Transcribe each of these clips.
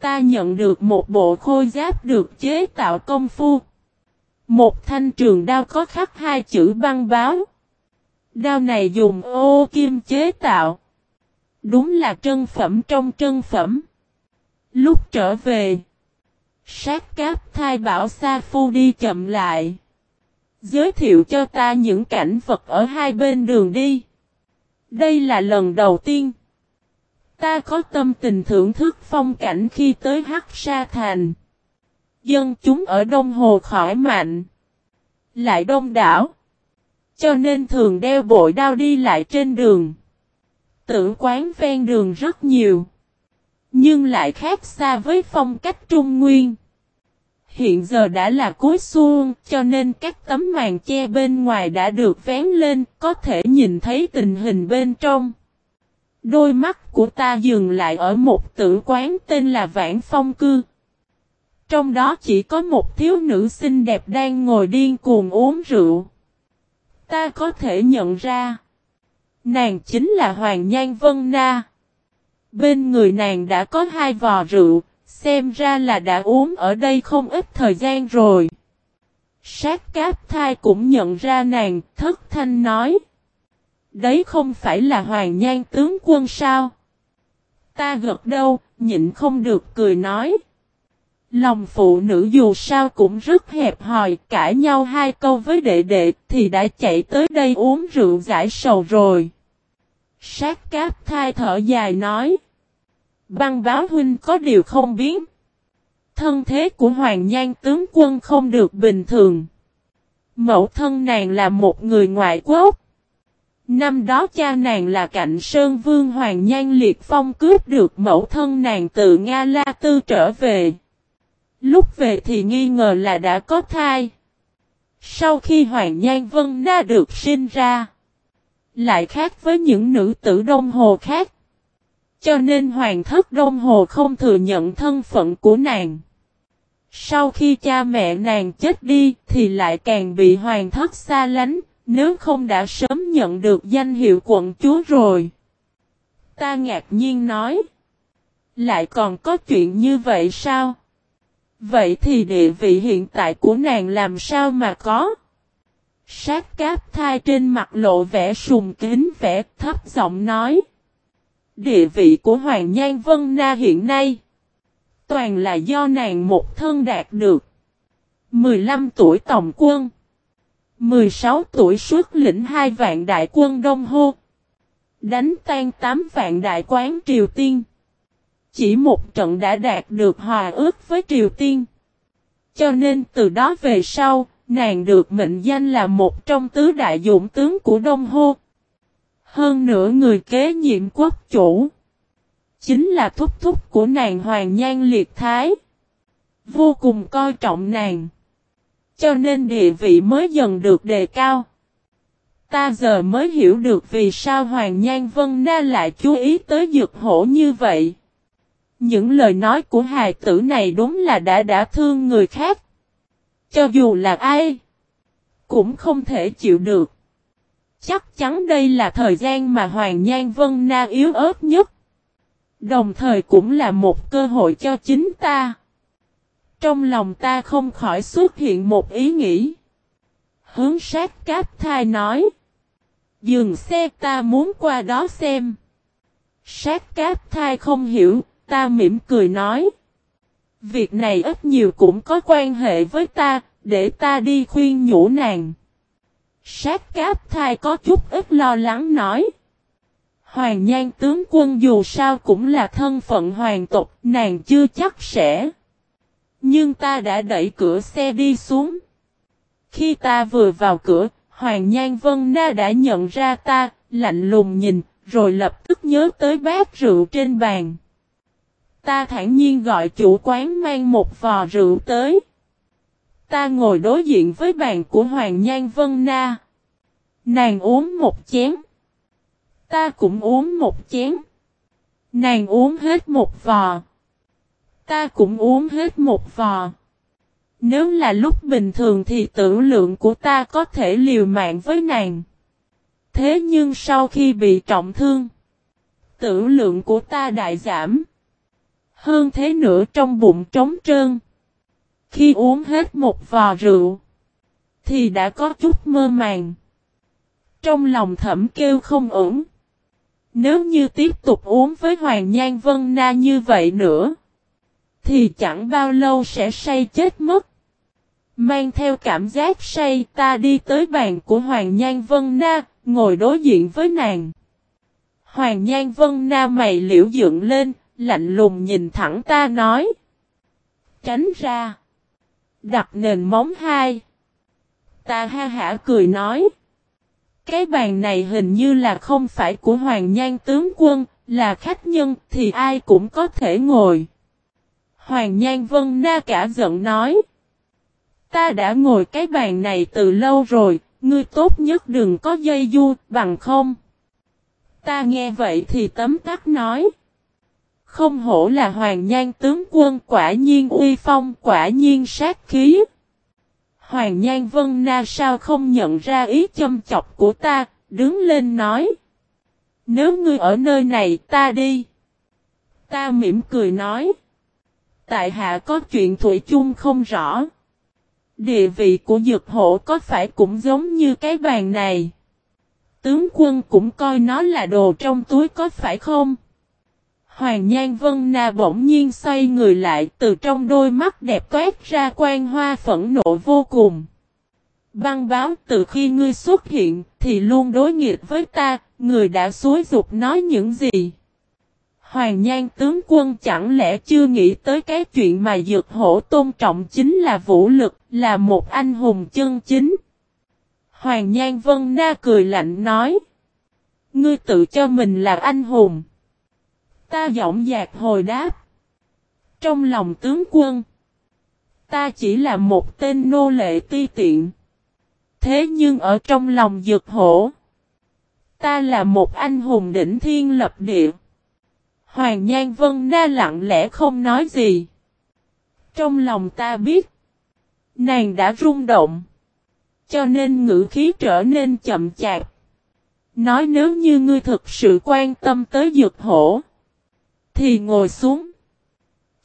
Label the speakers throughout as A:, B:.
A: Ta nhận được một bộ khôi giáp được chế tạo công phu. Một thanh trường đao có khắc hai chữ băng báo. Đao này dùng ô kim chế tạo. Đúng là trân phẩm trong trân phẩm. Lúc trở về. Sát cáp thai bảo Sa Phu đi chậm lại. Giới thiệu cho ta những cảnh vật ở hai bên đường đi. Đây là lần đầu tiên. Ta có tâm tình thưởng thức phong cảnh khi tới Hắc Sa Thành. Dân chúng ở Đông Hồ khỏi mạnh. Lại đông đảo. Cho nên thường đeo bội đao đi lại trên đường. Tử quán ven đường rất nhiều. Nhưng lại khác xa với phong cách trung nguyên. Hiện giờ đã là cuối xuân, cho nên các tấm màn che bên ngoài đã được vén lên, có thể nhìn thấy tình hình bên trong. Đôi mắt của ta dừng lại ở một tử quán tên là Vãn Phong Cư. Trong đó chỉ có một thiếu nữ xinh đẹp đang ngồi điên cuồng uống rượu. Ta có thể nhận ra. Nàng chính là Hoàng Nhan Vân Na. Bên người nàng đã có hai vò rượu, xem ra là đã uống ở đây không ít thời gian rồi. Sát cáp thai cũng nhận ra nàng, thất thanh nói. Đấy không phải là Hoàng Nhan tướng quân sao? Ta gật đâu nhịn không được cười nói. Lòng phụ nữ dù sao cũng rất hẹp hòi, cãi nhau hai câu với đệ đệ thì đã chạy tới đây uống rượu giải sầu rồi. Sát cáp thai thở dài nói. Băng báo huynh có điều không biến Thân thế của Hoàng Nhan tướng quân không được bình thường. Mẫu thân nàng là một người ngoại quốc. Năm đó cha nàng là cạnh Sơn Vương Hoàng Nhan Liệt Phong cướp được mẫu thân nàng từ Nga La Tư trở về. Lúc về thì nghi ngờ là đã có thai. Sau khi Hoàng Nhan Vân Na được sinh ra, lại khác với những nữ tử Đông Hồ khác. Cho nên Hoàng thất Đông Hồ không thừa nhận thân phận của nàng. Sau khi cha mẹ nàng chết đi thì lại càng bị Hoàng thất xa lánh, nếu không đã sớm nhận được danh hiệu quận chúa rồi. Ta ngạc nhiên nói. Lại còn có chuyện như vậy sao? Vậy thì địa vị hiện tại của nàng làm sao mà có? Sát cáp thai trên mặt lộ vẻ sùng kính vẻ thấp giọng nói. Địa vị của Hoàng Nhan Vân Na hiện nay. Toàn là do nàng một thân đạt được. 15 tuổi tổng quân. 16 tuổi xuất lĩnh hai vạn đại quân Đông Hô. Đánh tan 8 vạn đại quán Triều Tiên. Chỉ một trận đã đạt được hòa ước với Triều Tiên. Cho nên từ đó về sau, nàng được mệnh danh là một trong tứ đại dũng tướng của Đông Hô. Hơn nữa người kế nhiệm quốc chủ. Chính là thúc thúc của nàng Hoàng Nhan Liệt Thái. Vô cùng coi trọng nàng. Cho nên địa vị mới dần được đề cao. Ta giờ mới hiểu được vì sao Hoàng Nhan Vân Na lại chú ý tới dược hổ như vậy. Những lời nói của hài tử này đúng là đã đã thương người khác. Cho dù là ai, cũng không thể chịu được. Chắc chắn đây là thời gian mà Hoàng Nhan Vân Na yếu ớt nhất. Đồng thời cũng là một cơ hội cho chính ta. Trong lòng ta không khỏi xuất hiện một ý nghĩ. Hướng sát cáp thai nói. Dừng xe ta muốn qua đó xem. Sát cáp thai không hiểu, ta mỉm cười nói. Việc này ít nhiều cũng có quan hệ với ta, để ta đi khuyên nhủ nàng. Sát cáp thai có chút ít lo lắng nói. Hoàng nhan tướng quân dù sao cũng là thân phận hoàng tộc, nàng chưa chắc sẽ. Nhưng ta đã đẩy cửa xe đi xuống. Khi ta vừa vào cửa, Hoàng Nhan Vân Na đã nhận ra ta, lạnh lùng nhìn, rồi lập tức nhớ tới bát rượu trên bàn. Ta thản nhiên gọi chủ quán mang một vò rượu tới. Ta ngồi đối diện với bàn của Hoàng Nhan Vân Na. Nàng uống một chén. Ta cũng uống một chén. Nàng uống hết một vò. Ta cũng uống hết một vò. Nếu là lúc bình thường thì tử lượng của ta có thể liều mạng với nàng. Thế nhưng sau khi bị trọng thương, tử lượng của ta đại giảm. Hơn thế nữa trong bụng trống trơn. Khi uống hết một vò rượu, thì đã có chút mơ màng. Trong lòng thẩm kêu không ổn. Nếu như tiếp tục uống với Hoàng Nhan Vân Na như vậy nữa, thì chẳng bao lâu sẽ say chết mất. Mang theo cảm giác say ta đi tới bàn của Hoàng Nhan Vân Na, ngồi đối diện với nàng. Hoàng Nhan Vân Na mày liễu dựng lên, lạnh lùng nhìn thẳng ta nói. Tránh ra. Đặt nền móng hai. Ta ha hả cười nói. Cái bàn này hình như là không phải của Hoàng Nhan tướng quân, là khách nhân thì ai cũng có thể ngồi. Hoàng Nhan Vân Na cả giận nói. Ta đã ngồi cái bàn này từ lâu rồi, ngươi tốt nhất đừng có dây du, bằng không. Ta nghe vậy thì tấm tắc nói. Không hổ là hoàng nhan tướng quân quả nhiên uy phong quả nhiên sát khí. Hoàng nhan vân na sao không nhận ra ý châm chọc của ta, đứng lên nói. Nếu ngươi ở nơi này ta đi. Ta mỉm cười nói. Tại hạ có chuyện thủy chung không rõ. Địa vị của dược hộ có phải cũng giống như cái bàn này? Tướng quân cũng coi nó là đồ trong túi có phải không? Hoàng Nhan Vân Na bỗng nhiên xoay người lại từ trong đôi mắt đẹp toát ra quan hoa phẫn nộ vô cùng. Băng báo từ khi ngươi xuất hiện thì luôn đối nghịch với ta, người đã xúi dục nói những gì? Hoàng Nhan tướng quân chẳng lẽ chưa nghĩ tới cái chuyện mà dược hổ tôn trọng chính là vũ lực, là một anh hùng chân chính. Hoàng Nhan Vân Na cười lạnh nói. Ngươi tự cho mình là anh hùng. Ta giọng dạc hồi đáp. Trong lòng tướng quân. Ta chỉ là một tên nô lệ ti tiện. Thế nhưng ở trong lòng dược hổ. Ta là một anh hùng đỉnh thiên lập địa. Hoàng Nhan Vân Na lặng lẽ không nói gì. Trong lòng ta biết. Nàng đã rung động. Cho nên ngữ khí trở nên chậm chạp. Nói nếu như ngươi thực sự quan tâm tới dược hổ. Thì ngồi xuống.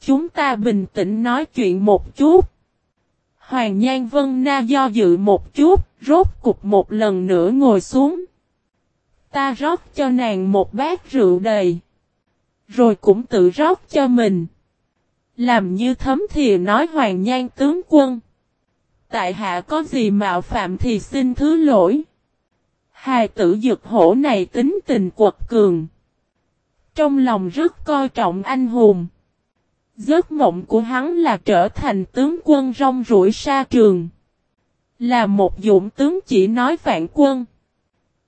A: Chúng ta bình tĩnh nói chuyện một chút. Hoàng Nhan Vân Na do dự một chút, rốt cục một lần nữa ngồi xuống. Ta rót cho nàng một bát rượu đầy. Rồi cũng tự rót cho mình. Làm như thấm thì nói Hoàng Nhan tướng quân. Tại hạ có gì mạo phạm thì xin thứ lỗi. Hài tử dực hổ này tính tình quật cường. Trong lòng rất coi trọng anh hùng. Giấc mộng của hắn là trở thành tướng quân rong rủi sa trường. Là một dũng tướng chỉ nói vạn quân.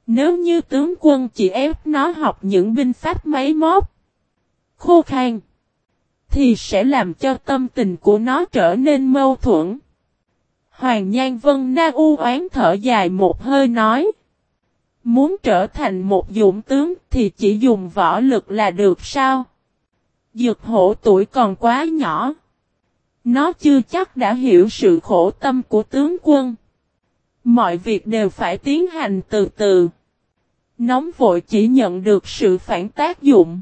A: Nếu như tướng quân chỉ ép nó học những binh pháp máy móc, khô khan, thì sẽ làm cho tâm tình của nó trở nên mâu thuẫn. Hoàng Nhan Vân Na u oán thở dài một hơi nói. Muốn trở thành một dũng tướng thì chỉ dùng võ lực là được sao? Dược hổ tuổi còn quá nhỏ. Nó chưa chắc đã hiểu sự khổ tâm của tướng quân. Mọi việc đều phải tiến hành từ từ. Nóng vội chỉ nhận được sự phản tác dụng.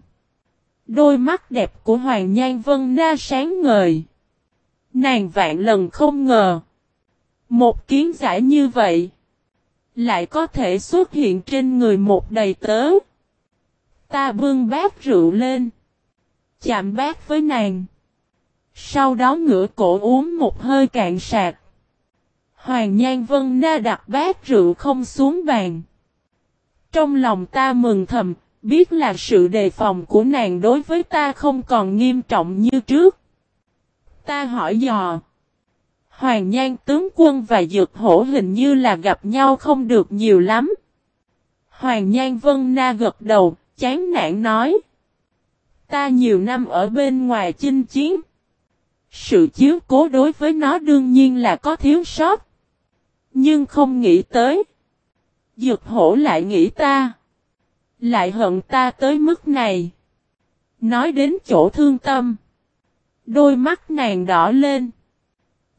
A: Đôi mắt đẹp của Hoàng Nhan Vân Na sáng ngời. Nàng vạn lần không ngờ. Một kiến giải như vậy. Lại có thể xuất hiện trên người một đầy tớ. Ta bưng bát rượu lên. Chạm bát với nàng. Sau đó ngửa cổ uống một hơi cạn sạc. Hoàng Nhan Vân Na đặt bát rượu không xuống bàn. Trong lòng ta mừng thầm, biết là sự đề phòng của nàng đối với ta không còn nghiêm trọng như trước. Ta hỏi dò. Hoàng Nhan tướng quân và Dược Hổ hình như là gặp nhau không được nhiều lắm. Hoàng Nhan Vân Na gật đầu, chán nản nói. Ta nhiều năm ở bên ngoài chinh chiến. Sự chiếu cố đối với nó đương nhiên là có thiếu sót. Nhưng không nghĩ tới. Dược hổ lại nghĩ ta. Lại hận ta tới mức này. Nói đến chỗ thương tâm. Đôi mắt nàng đỏ lên.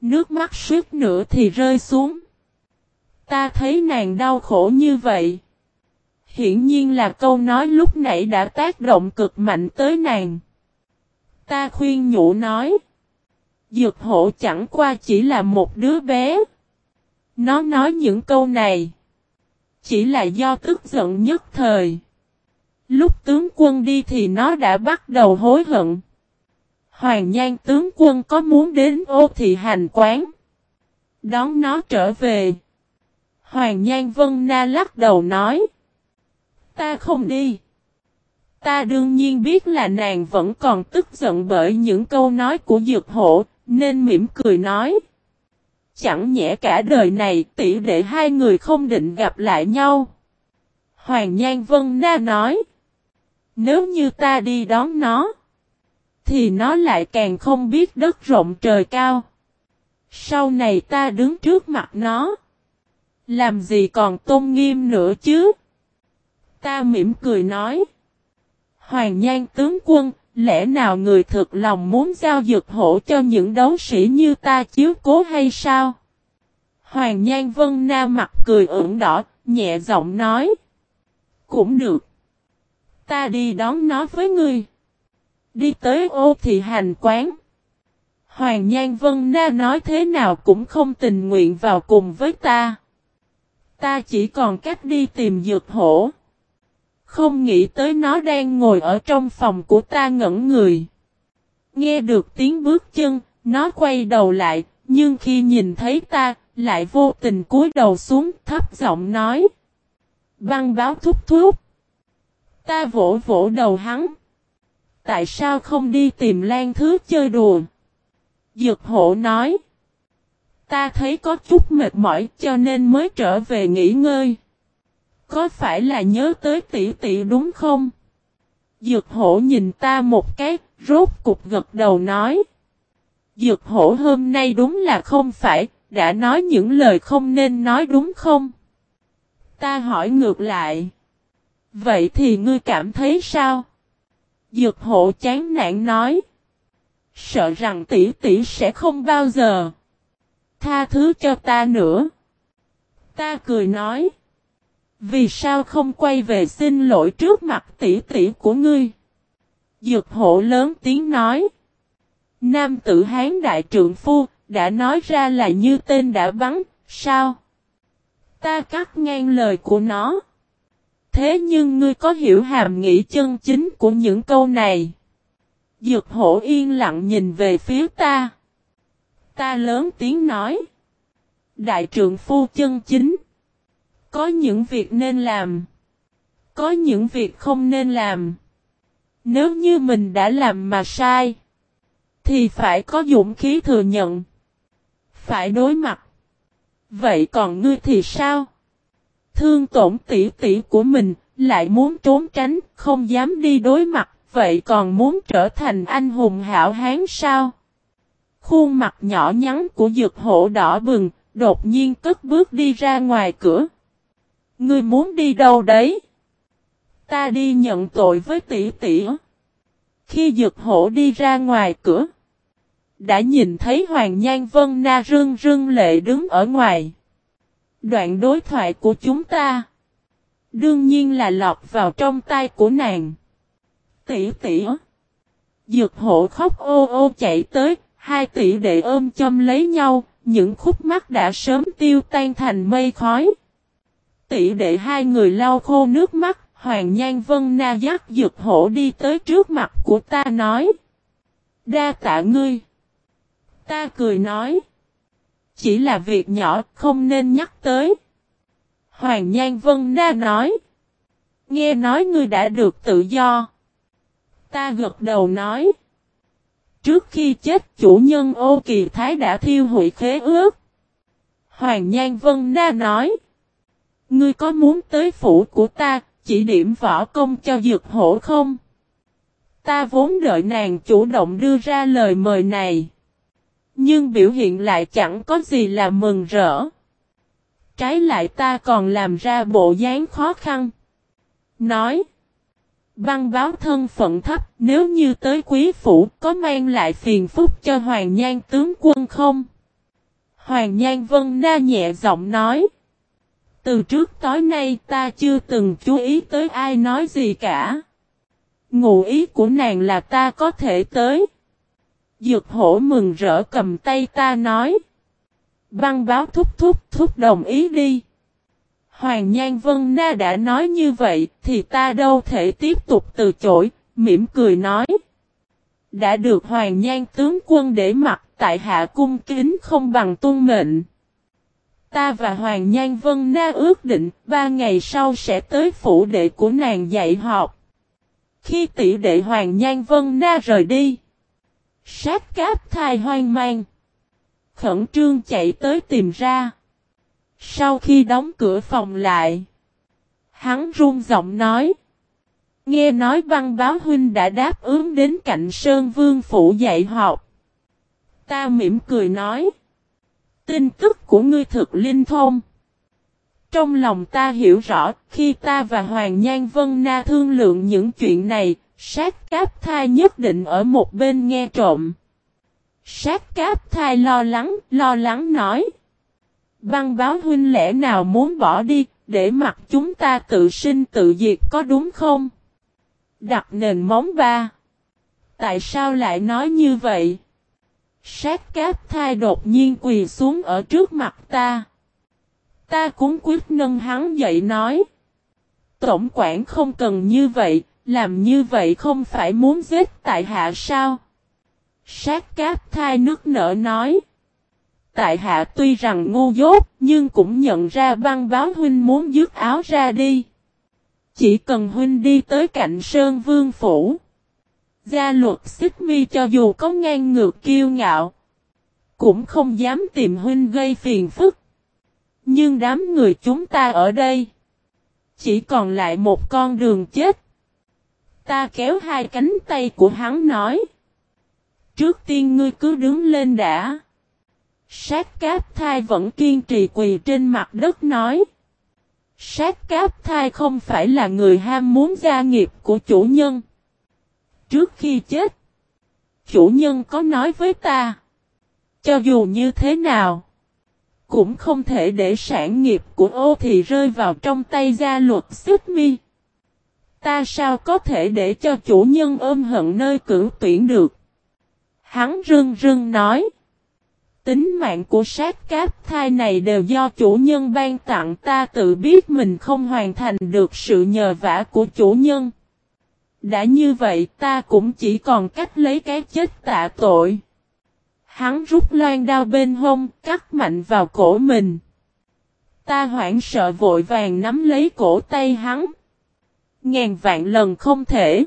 A: Nước mắt suýt nữa thì rơi xuống. Ta thấy nàng đau khổ như vậy. Hiển nhiên là câu nói lúc nãy đã tác động cực mạnh tới nàng. Ta khuyên nhủ nói. Dược hổ chẳng qua chỉ là một đứa bé. Nó nói những câu này. Chỉ là do tức giận nhất thời. Lúc tướng quân đi thì nó đã bắt đầu hối hận. Hoàng Nhan tướng quân có muốn đến ô thị hành quán. Đón nó trở về. Hoàng Nhan Vân Na lắc đầu nói. Ta không đi. Ta đương nhiên biết là nàng vẫn còn tức giận bởi những câu nói của dược hộ, nên mỉm cười nói. Chẳng nhẽ cả đời này tỷ để hai người không định gặp lại nhau. Hoàng Nhan Vân Na nói. Nếu như ta đi đón nó, thì nó lại càng không biết đất rộng trời cao. Sau này ta đứng trước mặt nó. Làm gì còn tôn nghiêm nữa chứ? Ta mỉm cười nói. Hoàng Nhan tướng quân, lẽ nào người thực lòng muốn giao dược hổ cho những đấu sĩ như ta chiếu cố hay sao? Hoàng Nhan Vân na mặt cười ửng đỏ, nhẹ giọng nói. Cũng được. Ta đi đón nó với ngươi. Đi tới ô thị hành quán. Hoàng Nhan Vân Na nói thế nào cũng không tình nguyện vào cùng với ta. Ta chỉ còn cách đi tìm dược hổ. Không nghĩ tới nó đang ngồi ở trong phòng của ta ngẩn người. Nghe được tiếng bước chân, nó quay đầu lại, nhưng khi nhìn thấy ta, lại vô tình cúi đầu xuống thấp giọng nói. Băng báo thúc thúc. Ta vỗ vỗ đầu hắn. Tại sao không đi tìm Lan Thứ chơi đùa? Dược hộ nói. Ta thấy có chút mệt mỏi cho nên mới trở về nghỉ ngơi. Có phải là nhớ tới tỷ tỷ đúng không? Dược hổ nhìn ta một cái, rốt cục gật đầu nói. Dược hổ hôm nay đúng là không phải, đã nói những lời không nên nói đúng không? Ta hỏi ngược lại. Vậy thì ngươi cảm thấy sao? Dược hộ chán nản nói. Sợ rằng tỷ tỷ sẽ không bao giờ. Tha thứ cho ta nữa. Ta cười nói. Vì sao không quay về xin lỗi trước mặt tỷ tỷ của ngươi? Dược hộ lớn tiếng nói. Nam tử Hán đại trượng phu, đã nói ra là như tên đã bắn, sao? Ta cắt ngang lời của nó. Thế nhưng ngươi có hiểu hàm nghĩa chân chính của những câu này? Dược hổ yên lặng nhìn về phía ta. Ta lớn tiếng nói. Đại trượng phu chân chính. Có những việc nên làm. Có những việc không nên làm. Nếu như mình đã làm mà sai. Thì phải có dũng khí thừa nhận. Phải đối mặt. Vậy còn ngươi thì sao? Thương tổn tỷ tỷ của mình, lại muốn trốn tránh, không dám đi đối mặt, vậy còn muốn trở thành anh hùng hảo hán sao? Khuôn mặt nhỏ nhắn của dược hổ đỏ bừng, đột nhiên cất bước đi ra ngoài cửa. Ngươi muốn đi đâu đấy? Ta đi nhận tội với tỷ tỷ. Khi dược hổ đi ra ngoài cửa, đã nhìn thấy Hoàng Nhan Vân Na rưng rưng lệ đứng ở ngoài. Đoạn đối thoại của chúng ta, đương nhiên là lọt vào trong tay của nàng. Tỷ tỷ. Dược hộ khóc ô ô chạy tới, hai tỷ đệ ôm châm lấy nhau, những khúc mắt đã sớm tiêu tan thành mây khói. Tỷ đệ hai người lau khô nước mắt, Hoàng Nhan Vân Na dắt dược hổ đi tới trước mặt của ta nói. Đa tạ ngươi. Ta cười nói. Chỉ là việc nhỏ không nên nhắc tới. Hoàng Nhan Vân Na nói. Nghe nói ngươi đã được tự do. Ta gật đầu nói. Trước khi chết chủ nhân ô kỳ thái đã thiêu hủy khế ước. Hoàng Nhan Vân Na nói. Ngươi có muốn tới phủ của ta, chỉ điểm võ công cho dược hổ không? Ta vốn đợi nàng chủ động đưa ra lời mời này. Nhưng biểu hiện lại chẳng có gì là mừng rỡ. Trái lại ta còn làm ra bộ dáng khó khăn. Nói. Băng báo thân phận thấp, nếu như tới quý phủ, có mang lại phiền phúc cho Hoàng Nhan tướng quân không? Hoàng Nhan Vân Na nhẹ giọng nói. Từ trước tối nay ta chưa từng chú ý tới ai nói gì cả. Ngụ ý của nàng là ta có thể tới. Dược hổ mừng rỡ cầm tay ta nói. Băng báo thúc thúc thúc đồng ý đi. Hoàng Nhan Vân Na đã nói như vậy thì ta đâu thể tiếp tục từ chối, mỉm cười nói. Đã được Hoàng Nhan tướng quân để mặc tại hạ cung kính không bằng tuân mệnh. Ta và Hoàng Nhan Vân Na ước định ba ngày sau sẽ tới phủ đệ của nàng dạy học. Khi tỷ đệ Hoàng Nhan Vân Na rời đi. Sát cáp thai hoang mang. Khẩn trương chạy tới tìm ra. Sau khi đóng cửa phòng lại. Hắn run giọng nói. Nghe nói văn báo huynh đã đáp ứng đến cạnh Sơn Vương Phủ dạy học. Ta mỉm cười nói. Tin tức của ngươi thực linh thông. Trong lòng ta hiểu rõ, khi ta và Hoàng Nhan Vân Na thương lượng những chuyện này, sát cáp thai nhất định ở một bên nghe trộm. Sát cáp thai lo lắng, lo lắng nói. Băng báo huynh lẽ nào muốn bỏ đi, để mặc chúng ta tự sinh tự diệt có đúng không? Đặt nền móng ba. Tại sao lại nói như vậy? Sát cáp thai đột nhiên quỳ xuống ở trước mặt ta. Ta cũng quyết nâng hắn dậy nói. Tổng quản không cần như vậy, làm như vậy không phải muốn giết tại hạ sao? Sát cáp thai nước nở nói. Tại hạ tuy rằng ngu dốt, nhưng cũng nhận ra băng báo huynh muốn dứt áo ra đi. Chỉ cần huynh đi tới cạnh Sơn Vương Phủ. Gia luật xích mi cho dù có ngang ngược kiêu ngạo. Cũng không dám tìm huynh gây phiền phức. Nhưng đám người chúng ta ở đây. Chỉ còn lại một con đường chết. Ta kéo hai cánh tay của hắn nói. Trước tiên ngươi cứ đứng lên đã. Sát cáp thai vẫn kiên trì quỳ trên mặt đất nói. Sát cáp thai không phải là người ham muốn gia nghiệp của chủ nhân. Trước khi chết, chủ nhân có nói với ta. Cho dù như thế nào, cũng không thể để sản nghiệp của ô thì rơi vào trong tay gia luật xích mi. Ta sao có thể để cho chủ nhân ôm hận nơi cử tuyển được? Hắn rưng rưng nói. Tính mạng của sát cáp thai này đều do chủ nhân ban tặng ta tự biết mình không hoàn thành được sự nhờ vả của chủ nhân. Đã như vậy ta cũng chỉ còn cách lấy cái chết tạ tội. Hắn rút loan đao bên hông, cắt mạnh vào cổ mình. Ta hoảng sợ vội vàng nắm lấy cổ tay hắn. Ngàn vạn lần không thể.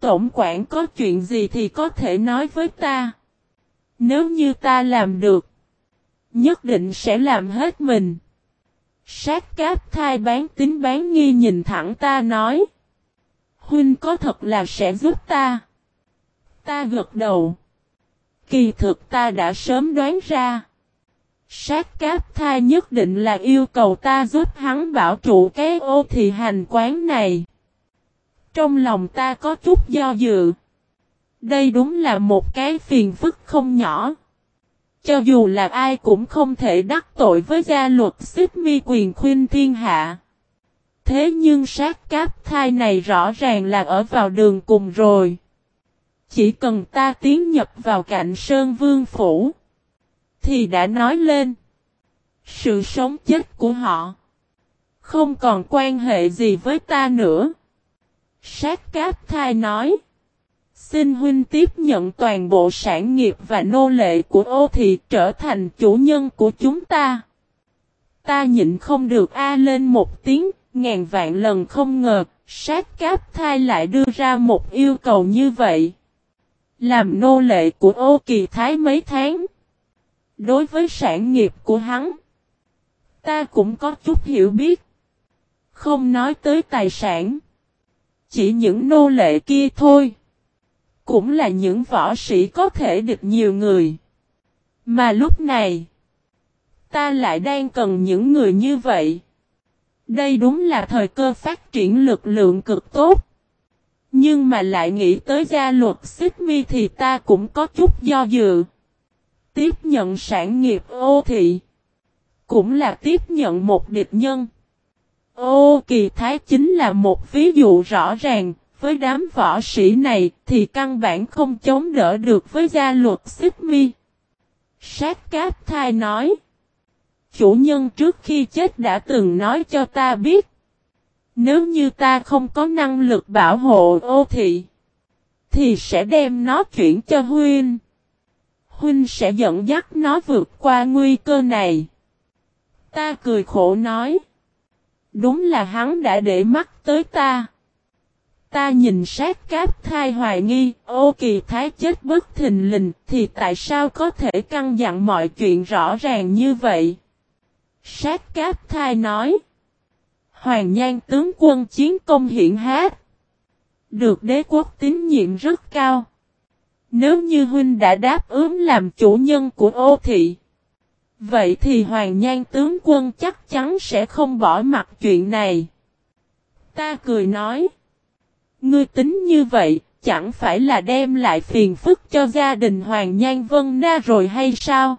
A: Tổng quản có chuyện gì thì có thể nói với ta. Nếu như ta làm được, nhất định sẽ làm hết mình. Sát cáp thai bán tính bán nghi nhìn thẳng ta nói. Huynh có thật là sẽ giúp ta. Ta gật đầu. Kỳ thực ta đã sớm đoán ra. Sát cáp tha nhất định là yêu cầu ta giúp hắn bảo trụ cái ô thị hành quán này. Trong lòng ta có chút do dự. Đây đúng là một cái phiền phức không nhỏ. Cho dù là ai cũng không thể đắc tội với gia luật xích mi quyền khuyên thiên hạ. Thế nhưng sát cáp thai này rõ ràng là ở vào đường cùng rồi. Chỉ cần ta tiến nhập vào cạnh Sơn Vương Phủ. Thì đã nói lên. Sự sống chết của họ. Không còn quan hệ gì với ta nữa. Sát cáp thai nói. Xin huynh tiếp nhận toàn bộ sản nghiệp và nô lệ của ô thị trở thành chủ nhân của chúng ta. Ta nhịn không được a lên một tiếng, ngàn vạn lần không ngờ, sát cáp thai lại đưa ra một yêu cầu như vậy. Làm nô lệ của ô kỳ thái mấy tháng. Đối với sản nghiệp của hắn, ta cũng có chút hiểu biết. Không nói tới tài sản. Chỉ những nô lệ kia thôi. Cũng là những võ sĩ có thể địch nhiều người. Mà lúc này, ta lại đang cần những người như vậy. Đây đúng là thời cơ phát triển lực lượng cực tốt. Nhưng mà lại nghĩ tới gia luật xích mi thì ta cũng có chút do dự. Tiếp nhận sản nghiệp ô thị. Cũng là tiếp nhận một địch nhân. Ô kỳ thái chính là một ví dụ rõ ràng, với đám võ sĩ này thì căn bản không chống đỡ được với gia luật xích mi. Sát cáp thai nói. Chủ nhân trước khi chết đã từng nói cho ta biết. Nếu như ta không có năng lực bảo hộ ô thị. Thì sẽ đem nó chuyển cho Huynh. Huynh sẽ dẫn dắt nó vượt qua nguy cơ này. Ta cười khổ nói. Đúng là hắn đã để mắt tới ta. Ta nhìn sát cáp thai hoài nghi, ô kỳ thái chết bất thình lình, thì tại sao có thể căn dặn mọi chuyện rõ ràng như vậy? Sát cáp thai nói. Hoàng nhan tướng quân chiến công hiện hát. Được đế quốc tín nhiệm rất cao. Nếu như huynh đã đáp ứng làm chủ nhân của ô thị. Vậy thì Hoàng Nhan tướng quân chắc chắn sẽ không bỏ mặt chuyện này. Ta cười nói. Ngươi tính như vậy, chẳng phải là đem lại phiền phức cho gia đình Hoàng Nhan Vân Na rồi hay sao?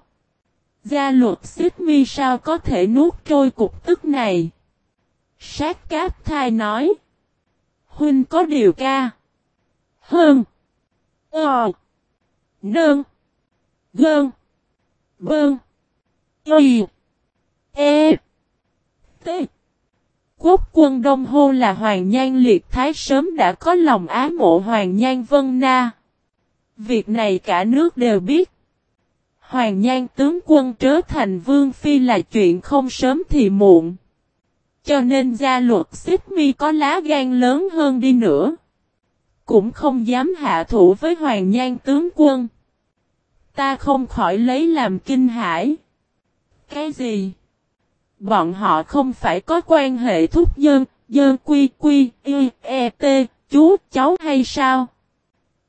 A: Gia luật xích mi sao có thể nuốt trôi cục tức này? Sát cáp thai nói. Huynh có điều ca. Hơn. Ờ. Nơn. Gơn. Bơn. Y. E. T. Quốc quân Đông Hô là Hoàng Nhan Liệt Thái sớm đã có lòng ái mộ Hoàng Nhan Vân Na. Việc này cả nước đều biết. Hoàng Nhan tướng quân trở thành Vương Phi là chuyện không sớm thì muộn. Cho nên gia luật xích mi có lá gan lớn hơn đi nữa. Cũng không dám hạ thủ với Hoàng Nhan tướng quân. Ta không khỏi lấy làm kinh hãi. Cái gì? Bọn họ không phải có quan hệ thúc dân, dân quy quy, y, e, t, chú, cháu hay sao?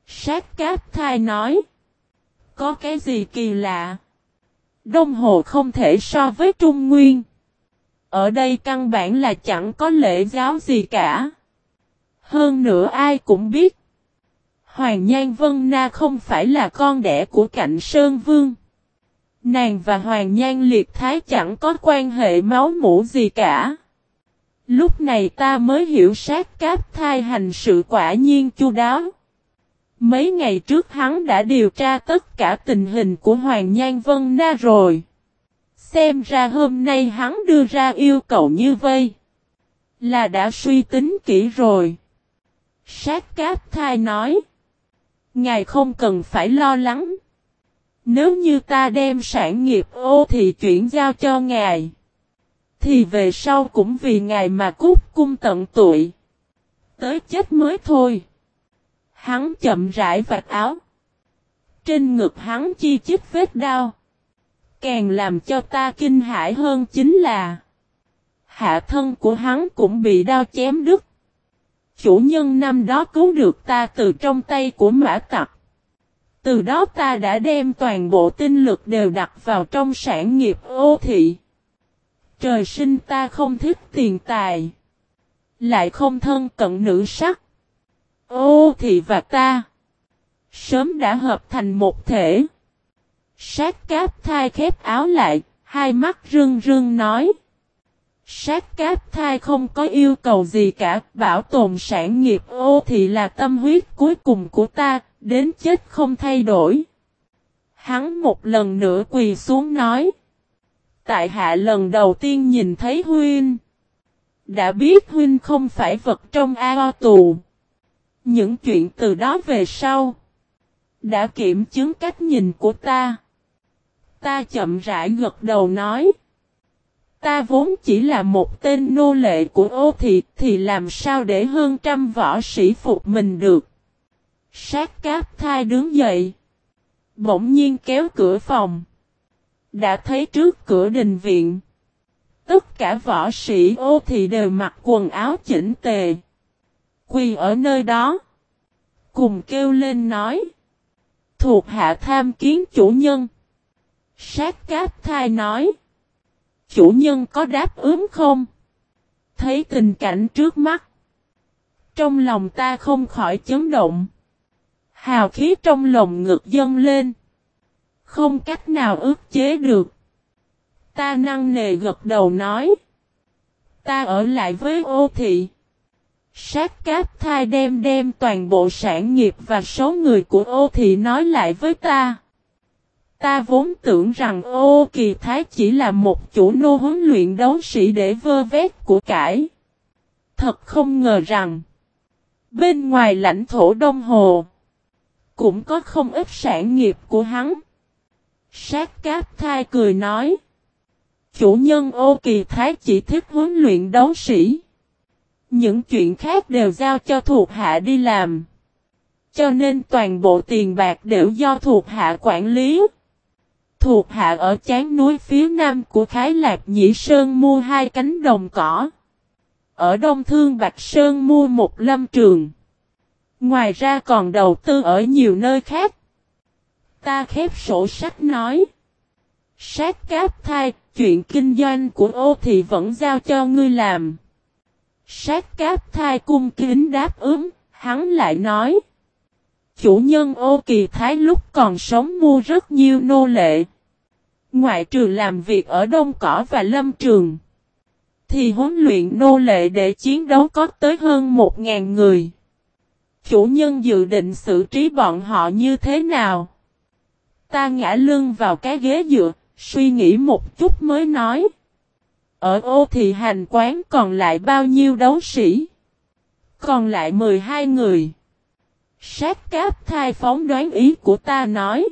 A: Sát cáp thai nói. Có cái gì kỳ lạ? Đông Hồ không thể so với Trung Nguyên. Ở đây căn bản là chẳng có lễ giáo gì cả. Hơn nữa ai cũng biết. Hoàng Nhan Vân Na không phải là con đẻ của cạnh Sơn Vương. Nàng và Hoàng Nhan Liệt Thái chẳng có quan hệ máu mũ gì cả. Lúc này ta mới hiểu sát cáp thai hành sự quả nhiên chu đáo. Mấy ngày trước hắn đã điều tra tất cả tình hình của Hoàng Nhan Vân Na rồi. Xem ra hôm nay hắn đưa ra yêu cầu như vây. Là đã suy tính kỹ rồi. Sát cáp thai nói. Ngài không cần phải lo lắng. Nếu như ta đem sản nghiệp ô thì chuyển giao cho ngài. Thì về sau cũng vì ngài mà cút cung tận tuổi. Tới chết mới thôi. Hắn chậm rãi vạch áo. Trên ngực hắn chi chích vết đau. Càng làm cho ta kinh hãi hơn chính là, Hạ thân của hắn cũng bị đau chém đứt. Chủ nhân năm đó cứu được ta từ trong tay của mã tặc. Từ đó ta đã đem toàn bộ tinh lực đều đặt vào trong sản nghiệp ô thị. Trời sinh ta không thích tiền tài. Lại không thân cận nữ sắc. Ô thị và ta. Sớm đã hợp thành một thể. Sát cáp thai khép áo lại, hai mắt rưng rưng nói. Sát cáp thai không có yêu cầu gì cả, bảo tồn sản nghiệp ô thì là tâm huyết cuối cùng của ta, đến chết không thay đổi. Hắn một lần nữa quỳ xuống nói. Tại hạ lần đầu tiên nhìn thấy Huynh. Đã biết Huynh không phải vật trong ao tù. Những chuyện từ đó về sau. Đã kiểm chứng cách nhìn của ta. Ta chậm rãi gật đầu nói. Ta vốn chỉ là một tên nô lệ của ô thị, thì làm sao để hơn trăm võ sĩ phục mình được. Sát cáp thai đứng dậy. Bỗng nhiên kéo cửa phòng. Đã thấy trước cửa đình viện. Tất cả võ sĩ ô thị đều mặc quần áo chỉnh tề. Quỳ ở nơi đó. Cùng kêu lên nói. Thuộc hạ tham kiến chủ nhân. Sát cáp thai nói. Chủ nhân có đáp ứng không? Thấy tình cảnh trước mắt. Trong lòng ta không khỏi chấn động. Hào khí trong lòng ngực dâng lên. Không cách nào ức chế được. Ta năng nề gật đầu nói. Ta ở lại với ô thị. Sát cáp thai đem đem toàn bộ sản nghiệp và số người của ô thị nói lại với ta. Ta vốn tưởng rằng ô kỳ thái chỉ là một chủ nô huấn luyện đấu sĩ để vơ vét của cải. Thật không ngờ rằng, bên ngoài lãnh thổ Đông Hồ, cũng có không ít sản nghiệp của hắn. Sát cáp thai cười nói, chủ nhân ô kỳ thái chỉ thích huấn luyện đấu sĩ. Những chuyện khác đều giao cho thuộc hạ đi làm. Cho nên toàn bộ tiền bạc đều do thuộc hạ quản lý. Thuộc hạ ở chán núi phía nam của Khái Lạc Nhĩ Sơn mua hai cánh đồng cỏ. Ở Đông Thương Bạch Sơn mua một lâm trường. Ngoài ra còn đầu tư ở nhiều nơi khác. Ta khép sổ sách nói. Sát cáp thai, chuyện kinh doanh của ô thì vẫn giao cho ngươi làm. Sát cáp thai cung kính đáp ứng, hắn lại nói. Chủ nhân ô kỳ thái lúc còn sống mua rất nhiều nô lệ. Ngoại trừ làm việc ở Đông Cỏ và Lâm Trường. Thì huấn luyện nô lệ để chiến đấu có tới hơn 1.000 người. Chủ nhân dự định xử trí bọn họ như thế nào? Ta ngã lưng vào cái ghế dựa, suy nghĩ một chút mới nói. Ở ô thì hành quán còn lại bao nhiêu đấu sĩ? Còn lại 12 người. Sát cáp thai phóng đoán ý của ta nói.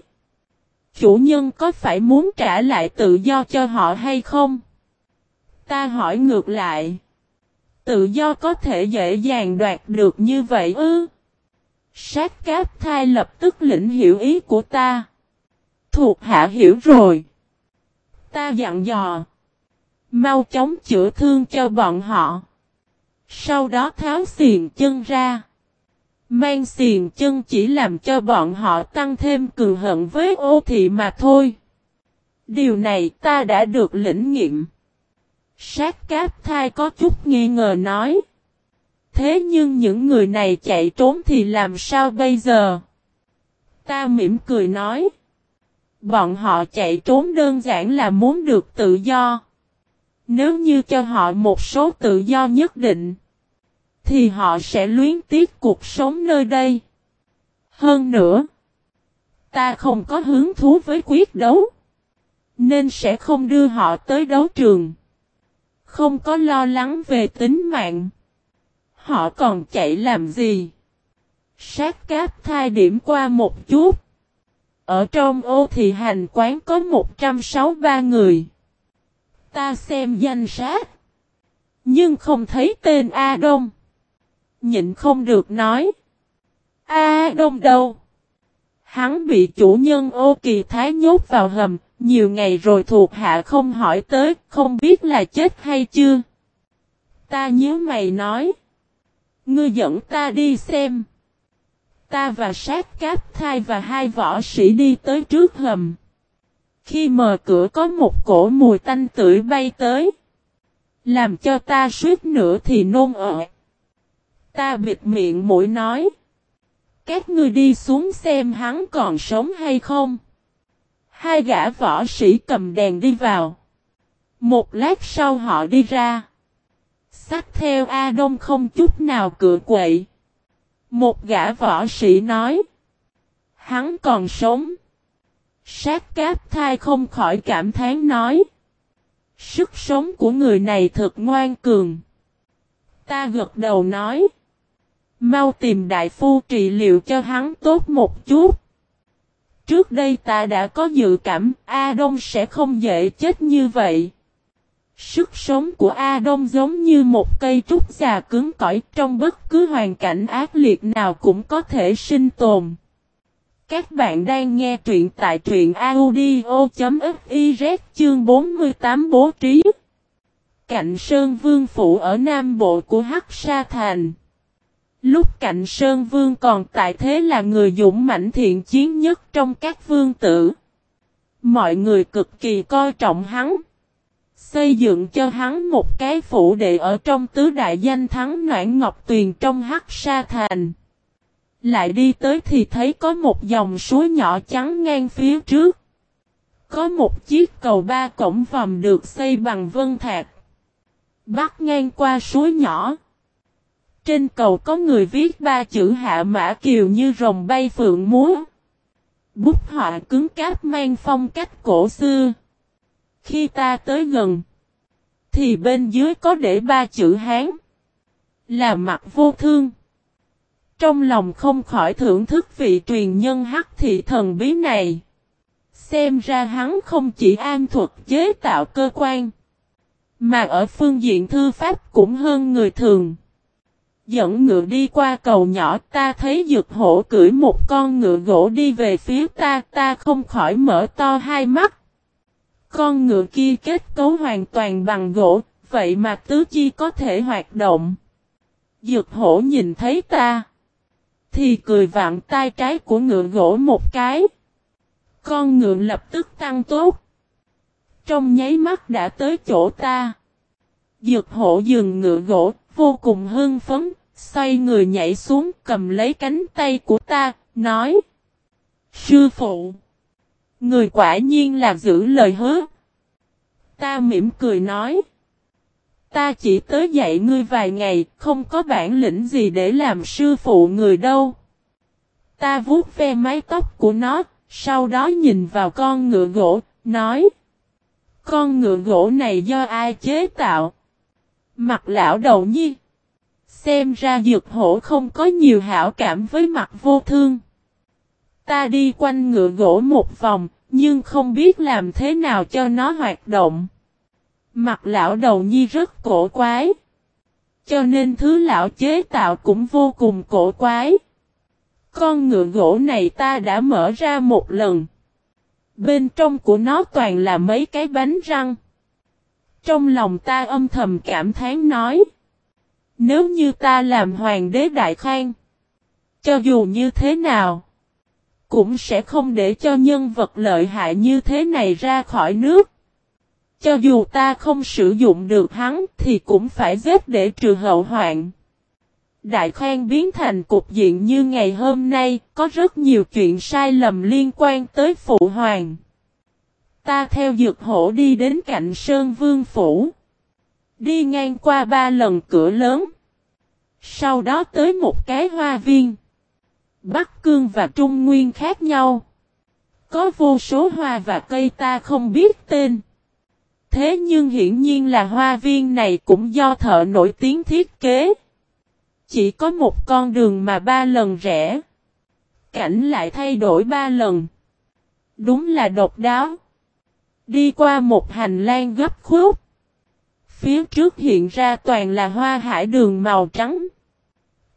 A: Chủ nhân có phải muốn trả lại tự do cho họ hay không? Ta hỏi ngược lại. Tự do có thể dễ dàng đoạt được như vậy ư? Sát cáp thai lập tức lĩnh hiểu ý của ta. Thuộc hạ hiểu rồi. Ta dặn dò. Mau chóng chữa thương cho bọn họ. Sau đó tháo xiền chân ra. Mang xiền chân chỉ làm cho bọn họ tăng thêm cường hận với ô thị mà thôi. Điều này ta đã được lĩnh nghiệm. Sát cáp thai có chút nghi ngờ nói. Thế nhưng những người này chạy trốn thì làm sao bây giờ? Ta mỉm cười nói. Bọn họ chạy trốn đơn giản là muốn được tự do. Nếu như cho họ một số tự do nhất định, thì họ sẽ luyến tiếc cuộc sống nơi đây. Hơn nữa, ta không có hứng thú với quyết đấu, nên sẽ không đưa họ tới đấu trường. Không có lo lắng về tính mạng. Họ còn chạy làm gì? Sát cáp thai điểm qua một chút. Ở trong ô thì hành quán có 163 người. Ta xem danh sát. Nhưng không thấy tên A Đông. Nhịn không được nói. A Đông đâu? Hắn bị chủ nhân ô kỳ thái nhốt vào hầm, nhiều ngày rồi thuộc hạ không hỏi tới, không biết là chết hay chưa. Ta nhớ mày nói. Ngươi dẫn ta đi xem. Ta và sát cáp thai và hai võ sĩ đi tới trước hầm. Khi mở cửa có một cổ mùi tanh tưởi bay tới. Làm cho ta suýt nữa thì nôn ợt. Ta bịt miệng mũi nói. Các ngươi đi xuống xem hắn còn sống hay không. Hai gã võ sĩ cầm đèn đi vào. Một lát sau họ đi ra. Sách theo A Đông không chút nào cựa quậy. Một gã võ sĩ nói. Hắn còn sống. Sát cáp thai không khỏi cảm thán nói. Sức sống của người này thật ngoan cường. Ta gật đầu nói. Mau tìm đại phu trị liệu cho hắn tốt một chút. Trước đây ta đã có dự cảm A Đông sẽ không dễ chết như vậy. Sức sống của A Đông giống như một cây trúc già cứng cỏi, trong bất cứ hoàn cảnh ác liệt nào cũng có thể sinh tồn. Các bạn đang nghe truyện tại truyện audio.fiz chương 48 bố trí. Cạnh Sơn Vương Phủ ở Nam Bộ của Hắc Sa Thành. Lúc Cạnh Sơn Vương còn tại thế là người dũng mãnh thiện chiến nhất trong các vương tử. Mọi người cực kỳ coi trọng hắn. Xây dựng cho hắn một cái phủ đệ ở trong tứ đại danh thắng Noãn Ngọc Tuyền trong Hắc Sa Thành. Lại đi tới thì thấy có một dòng suối nhỏ trắng ngang phía trước. Có một chiếc cầu ba cổng vòm được xây bằng vân thạc. Bắt ngang qua suối nhỏ. Trên cầu có người viết ba chữ hạ mã kiều như rồng bay phượng múa. Bút họa cứng cáp mang phong cách cổ xưa. Khi ta tới gần, thì bên dưới có để ba chữ Hán. Là mặt vô thương. Trong lòng không khỏi thưởng thức vị truyền nhân hắc thị thần bí này. Xem ra hắn không chỉ an thuật chế tạo cơ quan. Mà ở phương diện thư pháp cũng hơn người thường. Dẫn ngựa đi qua cầu nhỏ ta thấy dược hổ cưỡi một con ngựa gỗ đi về phía ta ta không khỏi mở to hai mắt. Con ngựa kia kết cấu hoàn toàn bằng gỗ, vậy mà tứ chi có thể hoạt động. Dược hổ nhìn thấy ta. Thì cười vặn tay trái của ngựa gỗ một cái. Con ngựa lập tức tăng tốt. Trong nháy mắt đã tới chỗ ta. Dược hổ dừng ngựa gỗ, vô cùng hưng phấn, xoay người nhảy xuống cầm lấy cánh tay của ta, nói. Sư phụ! Người quả nhiên là giữ lời hứa. Ta mỉm cười nói. Ta chỉ tới dạy ngươi vài ngày, không có bản lĩnh gì để làm sư phụ người đâu. Ta vuốt ve mái tóc của nó, sau đó nhìn vào con ngựa gỗ, nói. Con ngựa gỗ này do ai chế tạo? Mặt lão đầu nhi. Xem ra dược hổ không có nhiều hảo cảm với mặt vô thương. Ta đi quanh ngựa gỗ một vòng, nhưng không biết làm thế nào cho nó hoạt động. Mặt lão đầu nhi rất cổ quái. Cho nên thứ lão chế tạo cũng vô cùng cổ quái. Con ngựa gỗ này ta đã mở ra một lần. Bên trong của nó toàn là mấy cái bánh răng. Trong lòng ta âm thầm cảm thán nói. Nếu như ta làm hoàng đế đại khang. Cho dù như thế nào. Cũng sẽ không để cho nhân vật lợi hại như thế này ra khỏi nước. Cho dù ta không sử dụng được hắn thì cũng phải giết để trừ hậu hoạn. Đại Khang biến thành cục diện như ngày hôm nay, có rất nhiều chuyện sai lầm liên quan tới Phụ Hoàng. Ta theo dược hổ đi đến cạnh Sơn Vương Phủ. Đi ngang qua ba lần cửa lớn. Sau đó tới một cái hoa viên. Bắc Cương và Trung Nguyên khác nhau. Có vô số hoa và cây ta không biết tên. Thế nhưng hiển nhiên là hoa viên này cũng do thợ nổi tiếng thiết kế. Chỉ có một con đường mà ba lần rẽ. Cảnh lại thay đổi ba lần. Đúng là độc đáo. Đi qua một hành lang gấp khúc. Phía trước hiện ra toàn là hoa hải đường màu trắng.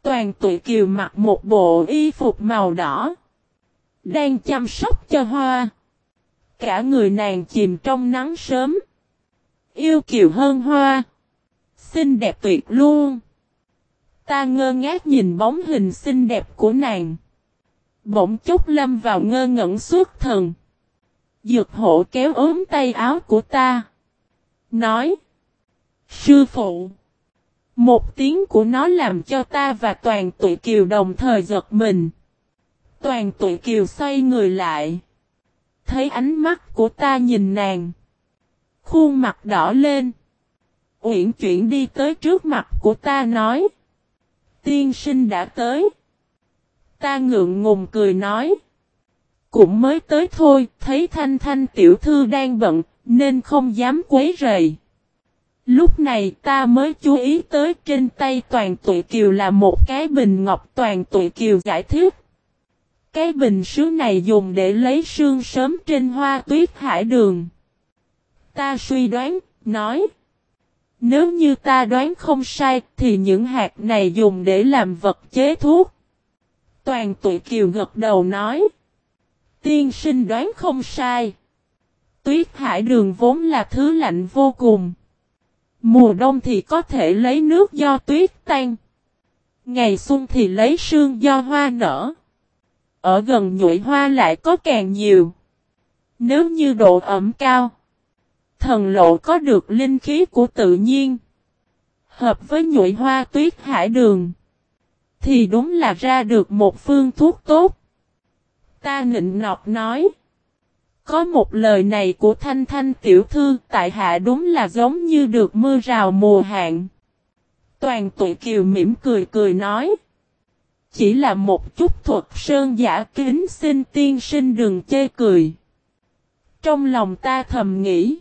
A: Toàn tụi kiều mặc một bộ y phục màu đỏ. Đang chăm sóc cho hoa. Cả người nàng chìm trong nắng sớm. Yêu kiều hơn hoa. Xinh đẹp tuyệt luôn. Ta ngơ ngác nhìn bóng hình xinh đẹp của nàng. Bỗng chốc lâm vào ngơ ngẩn suốt thần. Dược hộ kéo ốm tay áo của ta. Nói. Sư phụ. Một tiếng của nó làm cho ta và toàn tụi kiều đồng thời giật mình. Toàn tụi kiều xoay người lại. Thấy ánh mắt của ta nhìn nàng. Khuôn mặt đỏ lên. Uyển chuyển đi tới trước mặt của ta nói. Tiên sinh đã tới. Ta ngượng ngùng cười nói. Cũng mới tới thôi, thấy thanh thanh tiểu thư đang bận, nên không dám quấy rầy. Lúc này ta mới chú ý tới trên tay toàn tụi kiều là một cái bình ngọc toàn tụi kiều giải thích. Cái bình sứ này dùng để lấy sương sớm trên hoa tuyết hải đường. Ta suy đoán, nói. Nếu như ta đoán không sai thì những hạt này dùng để làm vật chế thuốc. Toàn tụi kiều gật đầu nói. Tiên sinh đoán không sai. Tuyết hải đường vốn là thứ lạnh vô cùng. Mùa đông thì có thể lấy nước do tuyết tan. Ngày xuân thì lấy sương do hoa nở. Ở gần nhụy hoa lại có càng nhiều. Nếu như độ ẩm cao. Thần lộ có được linh khí của tự nhiên. Hợp với nhụy hoa tuyết hải đường. Thì đúng là ra được một phương thuốc tốt. Ta nịnh nọc nói. Có một lời này của thanh thanh tiểu thư tại hạ đúng là giống như được mưa rào mùa hạn. Toàn tụi kiều mỉm cười cười nói. Chỉ là một chút thuật sơn giả kính xin tiên sinh đừng chê cười. Trong lòng ta thầm nghĩ.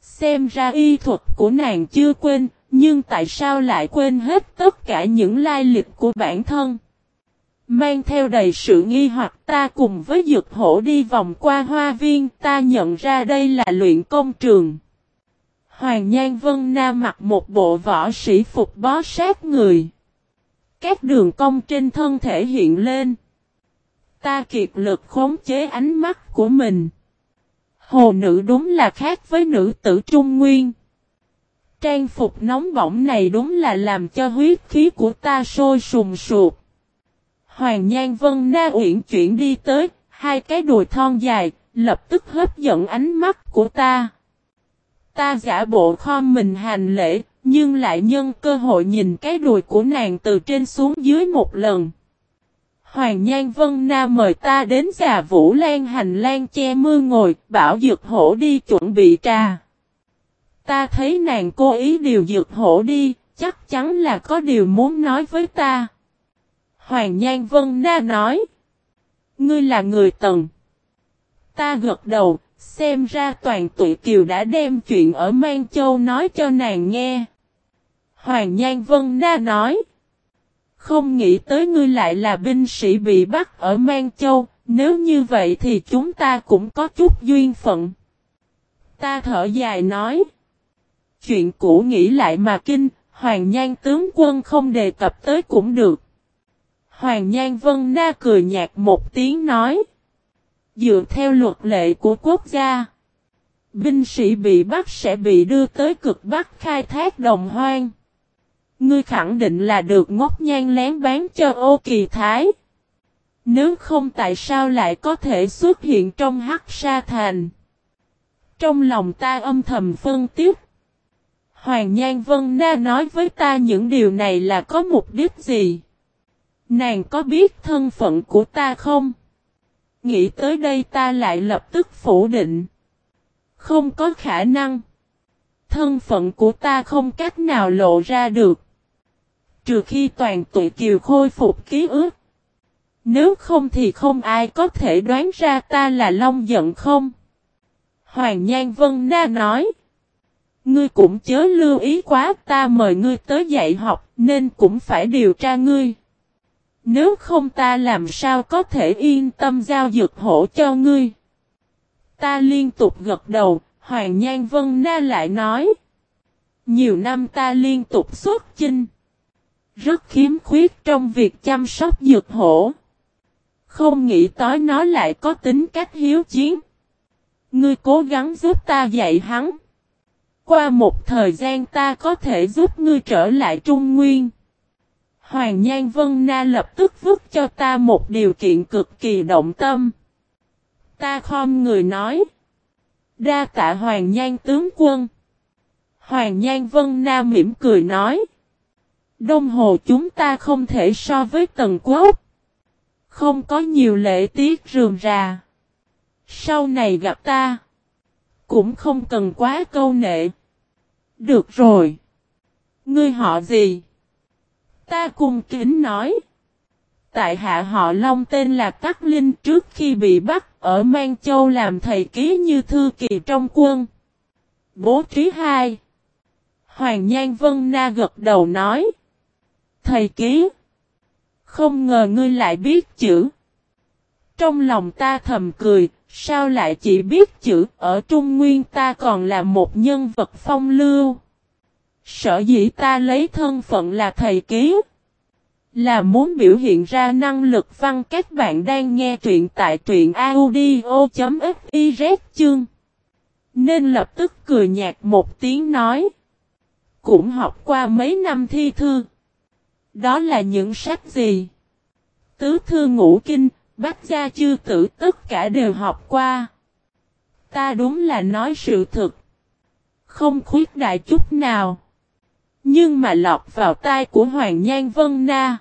A: Xem ra y thuật của nàng chưa quên, nhưng tại sao lại quên hết tất cả những lai lịch của bản thân? Mang theo đầy sự nghi hoặc, ta cùng với dược hổ đi vòng qua hoa viên, ta nhận ra đây là luyện công trường. Hoàng Nhan Vân Nam mặc một bộ võ sĩ phục bó sát người. Các đường cong trên thân thể hiện lên. Ta kiệt lực khống chế ánh mắt của mình. Hồ nữ đúng là khác với nữ tử Trung Nguyên. Trang phục nóng bỏng này đúng là làm cho huyết khí của ta sôi sùng sụp. Hoàng Nhan Vân Na uyển chuyển đi tới, hai cái đùi thon dài, lập tức hấp dẫn ánh mắt của ta. Ta giả bộ khom mình hành lễ, nhưng lại nhân cơ hội nhìn cái đùi của nàng từ trên xuống dưới một lần. Hoàng Nhan Vân Na mời ta đến già Vũ Lan hành lang che mưa ngồi, bảo dược hổ đi chuẩn bị trà. Ta thấy nàng cố ý điều dược hổ đi, chắc chắn là có điều muốn nói với ta. Hoàng Nhan Vân Na nói. Ngươi là người tần. Ta gật đầu, xem ra toàn tụi kiều đã đem chuyện ở Mang Châu nói cho nàng nghe. Hoàng Nhan Vân Na nói. Không nghĩ tới ngươi lại là binh sĩ bị bắt ở Mang Châu, nếu như vậy thì chúng ta cũng có chút duyên phận. Ta thở dài nói. Chuyện cũ nghĩ lại mà kinh, Hoàng Nhan tướng quân không đề cập tới cũng được. Hoàng Nhan Vân Na cười nhạt một tiếng nói. Dựa theo luật lệ của quốc gia, binh sĩ bị bắt sẽ bị đưa tới cực bắc khai thác đồng hoang. Ngươi khẳng định là được ngốc nhan lén bán cho ô kỳ thái. Nếu không tại sao lại có thể xuất hiện trong hắc sa thành. Trong lòng ta âm thầm phân tiếp. Hoàng Nhan Vân Na nói với ta những điều này là có mục đích gì? Nàng có biết thân phận của ta không? Nghĩ tới đây ta lại lập tức phủ định. Không có khả năng. Thân phận của ta không cách nào lộ ra được. Trừ khi toàn tụi kiều khôi phục ký ức. Nếu không thì không ai có thể đoán ra ta là Long giận không? Hoàng Nhan Vân Na nói. Ngươi cũng chớ lưu ý quá, ta mời ngươi tới dạy học, nên cũng phải điều tra ngươi. Nếu không ta làm sao có thể yên tâm giao dược hổ cho ngươi. Ta liên tục gật đầu, Hoàng Nhan Vân Na lại nói. Nhiều năm ta liên tục xuất chinh. Rất khiếm khuyết trong việc chăm sóc dược hổ. Không nghĩ tới nó lại có tính cách hiếu chiến. Ngươi cố gắng giúp ta dạy hắn. Qua một thời gian ta có thể giúp ngươi trở lại Trung Nguyên. Hoàng Nhan Vân Na lập tức vứt cho ta một điều kiện cực kỳ động tâm. Ta khom người nói. Đa tạ Hoàng Nhan tướng quân. Hoàng Nhan Vân Na mỉm cười nói. Đông hồ chúng ta không thể so với tầng quốc. Không có nhiều lễ tiết rườm rà. Sau này gặp ta. Cũng không cần quá câu nệ. Được rồi. Ngươi họ gì? Ta cung kính nói. Tại hạ họ Long tên là Cát Linh trước khi bị bắt ở Mang Châu làm thầy ký như thư kỳ trong quân. Bố trí hai. Hoàng Nhan Vân Na gật đầu nói. Thầy ký. Không ngờ ngươi lại biết chữ. Trong lòng ta thầm cười, sao lại chỉ biết chữ ở Trung Nguyên ta còn là một nhân vật phong lưu. Sở dĩ ta lấy thân phận là thầy ký. Là muốn biểu hiện ra năng lực văn các bạn đang nghe truyện tại truyện audio.fiz chương. Nên lập tức cười nhạt một tiếng nói. Cũng học qua mấy năm thi thư. Đó là những sách gì? Tứ thư ngũ kinh, bách gia chư tử tất cả đều học qua. Ta đúng là nói sự thật, Không khuyết đại chút nào. Nhưng mà lọt vào tai của Hoàng Nhan Vân Na.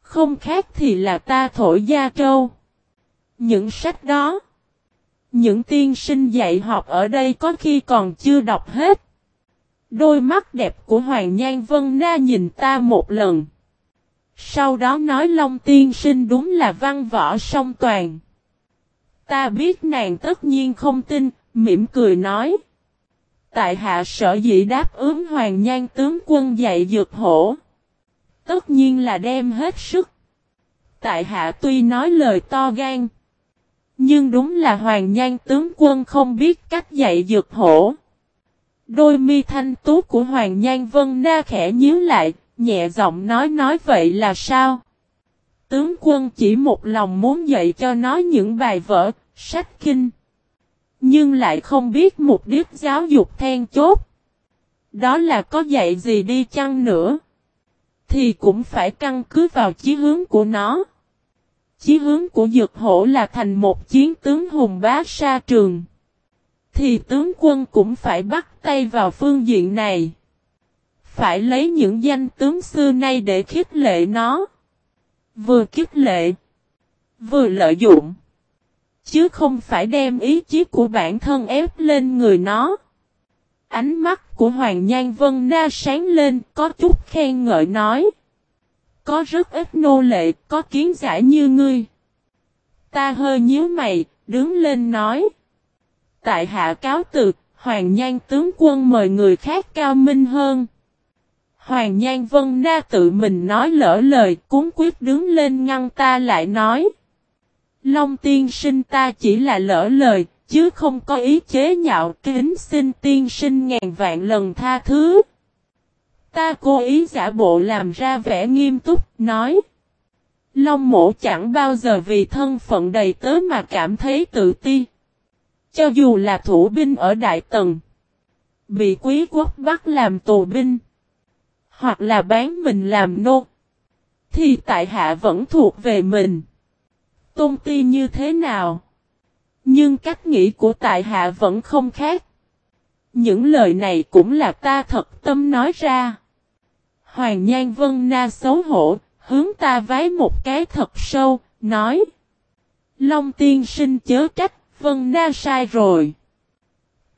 A: Không khác thì là ta thổi gia trâu. Những sách đó. Những tiên sinh dạy học ở đây có khi còn chưa đọc hết. Đôi mắt đẹp của Hoàng Nhan Vân Na nhìn ta một lần. Sau đó nói Long tiên sinh đúng là văn võ song toàn. Ta biết nàng tất nhiên không tin, mỉm cười nói. Tại hạ sở dĩ đáp ứng Hoàng Nhan tướng quân dạy dược hổ. Tất nhiên là đem hết sức. Tại hạ tuy nói lời to gan. Nhưng đúng là Hoàng Nhan tướng quân không biết cách dạy dược hổ. Đôi mi thanh tú của Hoàng Nhan Vân Na khẽ nhíu lại, nhẹ giọng nói nói vậy là sao? Tướng quân chỉ một lòng muốn dạy cho nó những bài vở, sách kinh. Nhưng lại không biết mục đích giáo dục then chốt. Đó là có dạy gì đi chăng nữa. Thì cũng phải căn cứ vào chí hướng của nó. Chí hướng của dược hổ là thành một chiến tướng hùng bá sa trường. Thì tướng quân cũng phải bắt tay vào phương diện này. Phải lấy những danh tướng xưa nay để khích lệ nó. Vừa khích lệ. Vừa lợi dụng. Chứ không phải đem ý chí của bản thân ép lên người nó. Ánh mắt của Hoàng Nhan Vân Na sáng lên có chút khen ngợi nói. Có rất ít nô lệ, có kiến giải như ngươi. Ta hơi nhíu mày, đứng lên nói. Tại hạ cáo từ, Hoàng Nhan tướng quân mời người khác cao minh hơn. Hoàng Nhan Vân Na tự mình nói lỡ lời, cuốn quyết đứng lên ngăn ta lại nói. Long tiên sinh ta chỉ là lỡ lời, chứ không có ý chế nhạo kính xin tiên sinh ngàn vạn lần tha thứ. Ta cố ý giả bộ làm ra vẻ nghiêm túc, nói. Long mổ chẳng bao giờ vì thân phận đầy tớ mà cảm thấy tự ti. Cho dù là thủ binh ở Đại Tần, bị quý quốc bắt làm tù binh, hoặc là bán mình làm nô, thì tại hạ vẫn thuộc về mình. Tôn ti như thế nào? Nhưng cách nghĩ của tại hạ vẫn không khác. Những lời này cũng là ta thật tâm nói ra. Hoàng Nhan Vân Na xấu hổ, hướng ta vái một cái thật sâu, nói. Long tiên sinh chớ trách, Vân Na sai rồi.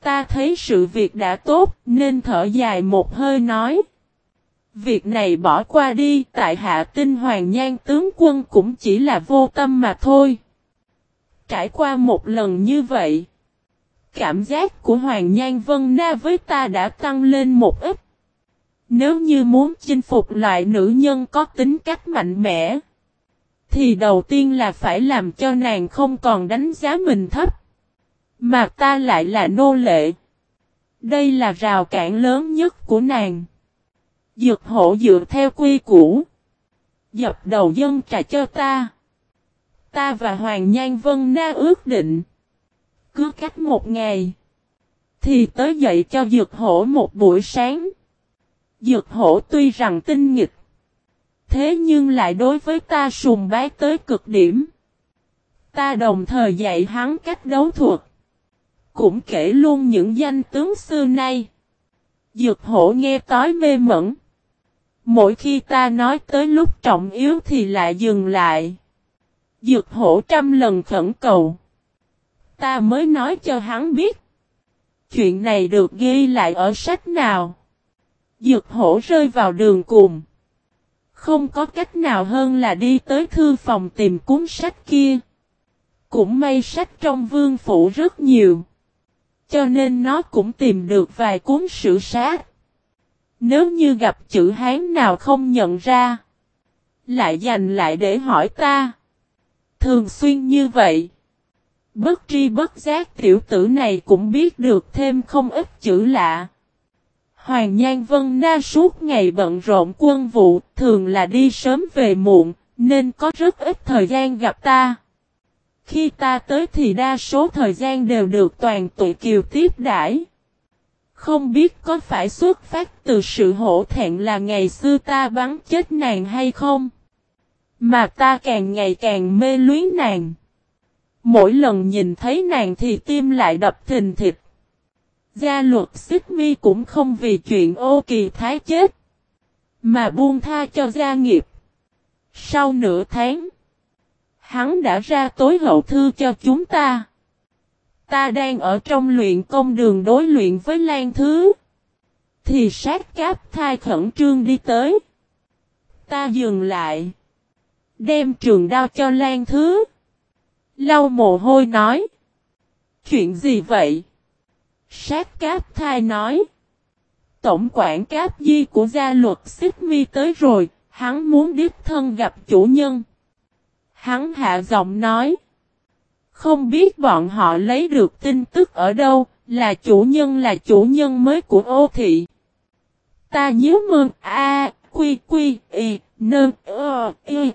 A: Ta thấy sự việc đã tốt, nên thở dài một hơi nói. Việc này bỏ qua đi, tại hạ tinh hoàng nhan tướng quân cũng chỉ là vô tâm mà thôi. Trải qua một lần như vậy, cảm giác của Hoàng Nhan Vân Na với ta đã tăng lên một ít. Nếu như muốn chinh phục loại nữ nhân có tính cách mạnh mẽ, thì đầu tiên là phải làm cho nàng không còn đánh giá mình thấp, mà ta lại là nô lệ. Đây là rào cản lớn nhất của nàng. Dược hộ dựa theo quy củ. Dập đầu dân trà cho ta. Ta và Hoàng Nhan Vân Na ước định. Cứ cách một ngày. Thì tới dậy cho dược hổ một buổi sáng. Dược hổ tuy rằng tinh nghịch. Thế nhưng lại đối với ta sùng bái tới cực điểm. Ta đồng thời dạy hắn cách đấu thuật. Cũng kể luôn những danh tướng xưa nay. Dược hổ nghe tối mê mẩn. Mỗi khi ta nói tới lúc trọng yếu thì lại dừng lại. Dược hổ trăm lần khẩn cầu. Ta mới nói cho hắn biết. Chuyện này được ghi lại ở sách nào. Dược hổ rơi vào đường cùng. Không có cách nào hơn là đi tới thư phòng tìm cuốn sách kia. Cũng may sách trong vương phủ rất nhiều. Cho nên nó cũng tìm được vài cuốn sử sát. Nếu như gặp chữ Hán nào không nhận ra, lại dành lại để hỏi ta. Thường xuyên như vậy. Bất tri bất giác tiểu tử này cũng biết được thêm không ít chữ lạ. Hoàng Nhan Vân Na suốt ngày bận rộn quân vụ, thường là đi sớm về muộn, nên có rất ít thời gian gặp ta. Khi ta tới thì đa số thời gian đều được toàn tụi kiều tiếp đãi. Không biết có phải xuất phát từ sự hổ thẹn là ngày xưa ta bắn chết nàng hay không? Mà ta càng ngày càng mê luyến nàng. Mỗi lần nhìn thấy nàng thì tim lại đập thình thịch. Gia luật xích mi cũng không vì chuyện ô kỳ thái chết. Mà buông tha cho gia nghiệp. Sau nửa tháng. Hắn đã ra tối hậu thư cho chúng ta. Ta đang ở trong luyện công đường đối luyện với Lan Thứ. thì sát cáp thai khẩn trương đi tới. Ta dừng lại. Đem trường đao cho Lan Thứ. Lau mồ hôi nói. Chuyện gì vậy? Sát cáp thai nói. Tổng quản cáp di của gia luật xích mi tới rồi, hắn muốn đích thân gặp chủ nhân. Hắn hạ giọng nói. Không biết bọn họ lấy được tin tức ở đâu, là chủ nhân là chủ nhân mới của ô thị. Ta nhớ mừng A, Quy Quy, Y, Nơn, Ơ, Y.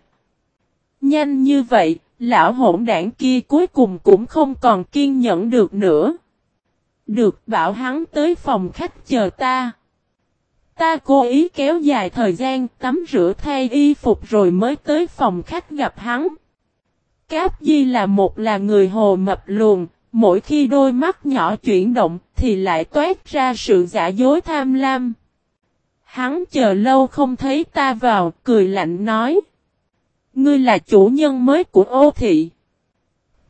A: Nhanh như vậy, lão hỗn đảng kia cuối cùng cũng không còn kiên nhẫn được nữa. Được bảo hắn tới phòng khách chờ ta. Ta cố ý kéo dài thời gian tắm rửa thay y phục rồi mới tới phòng khách gặp hắn. Cáp Di là một là người hồ mập luồn, mỗi khi đôi mắt nhỏ chuyển động thì lại toát ra sự giả dối tham lam. Hắn chờ lâu không thấy ta vào, cười lạnh nói. Ngươi là chủ nhân mới của ô thị.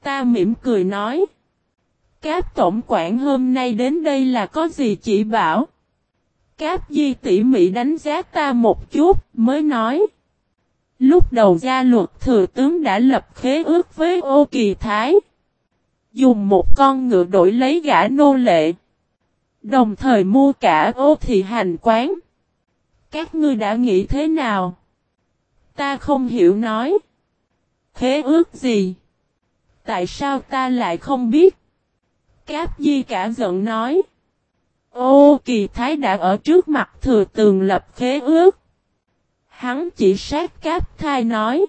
A: Ta mỉm cười nói. Cáp tổng quản hôm nay đến đây là có gì chỉ bảo. Cáp di tỉ mỉ đánh giá ta một chút, mới nói. Lúc đầu gia luật thừa tướng đã lập khế ước với ô kỳ thái. Dùng một con ngựa đổi lấy gã nô lệ. Đồng thời mua cả ô thị hành quán. Các ngươi đã nghĩ thế nào? Ta không hiểu nói. Khế ước gì? Tại sao ta lại không biết? Cáp di cả giận nói. Ô kỳ thái đã ở trước mặt thừa tường lập khế ước. Hắn chỉ sát cáp thai nói.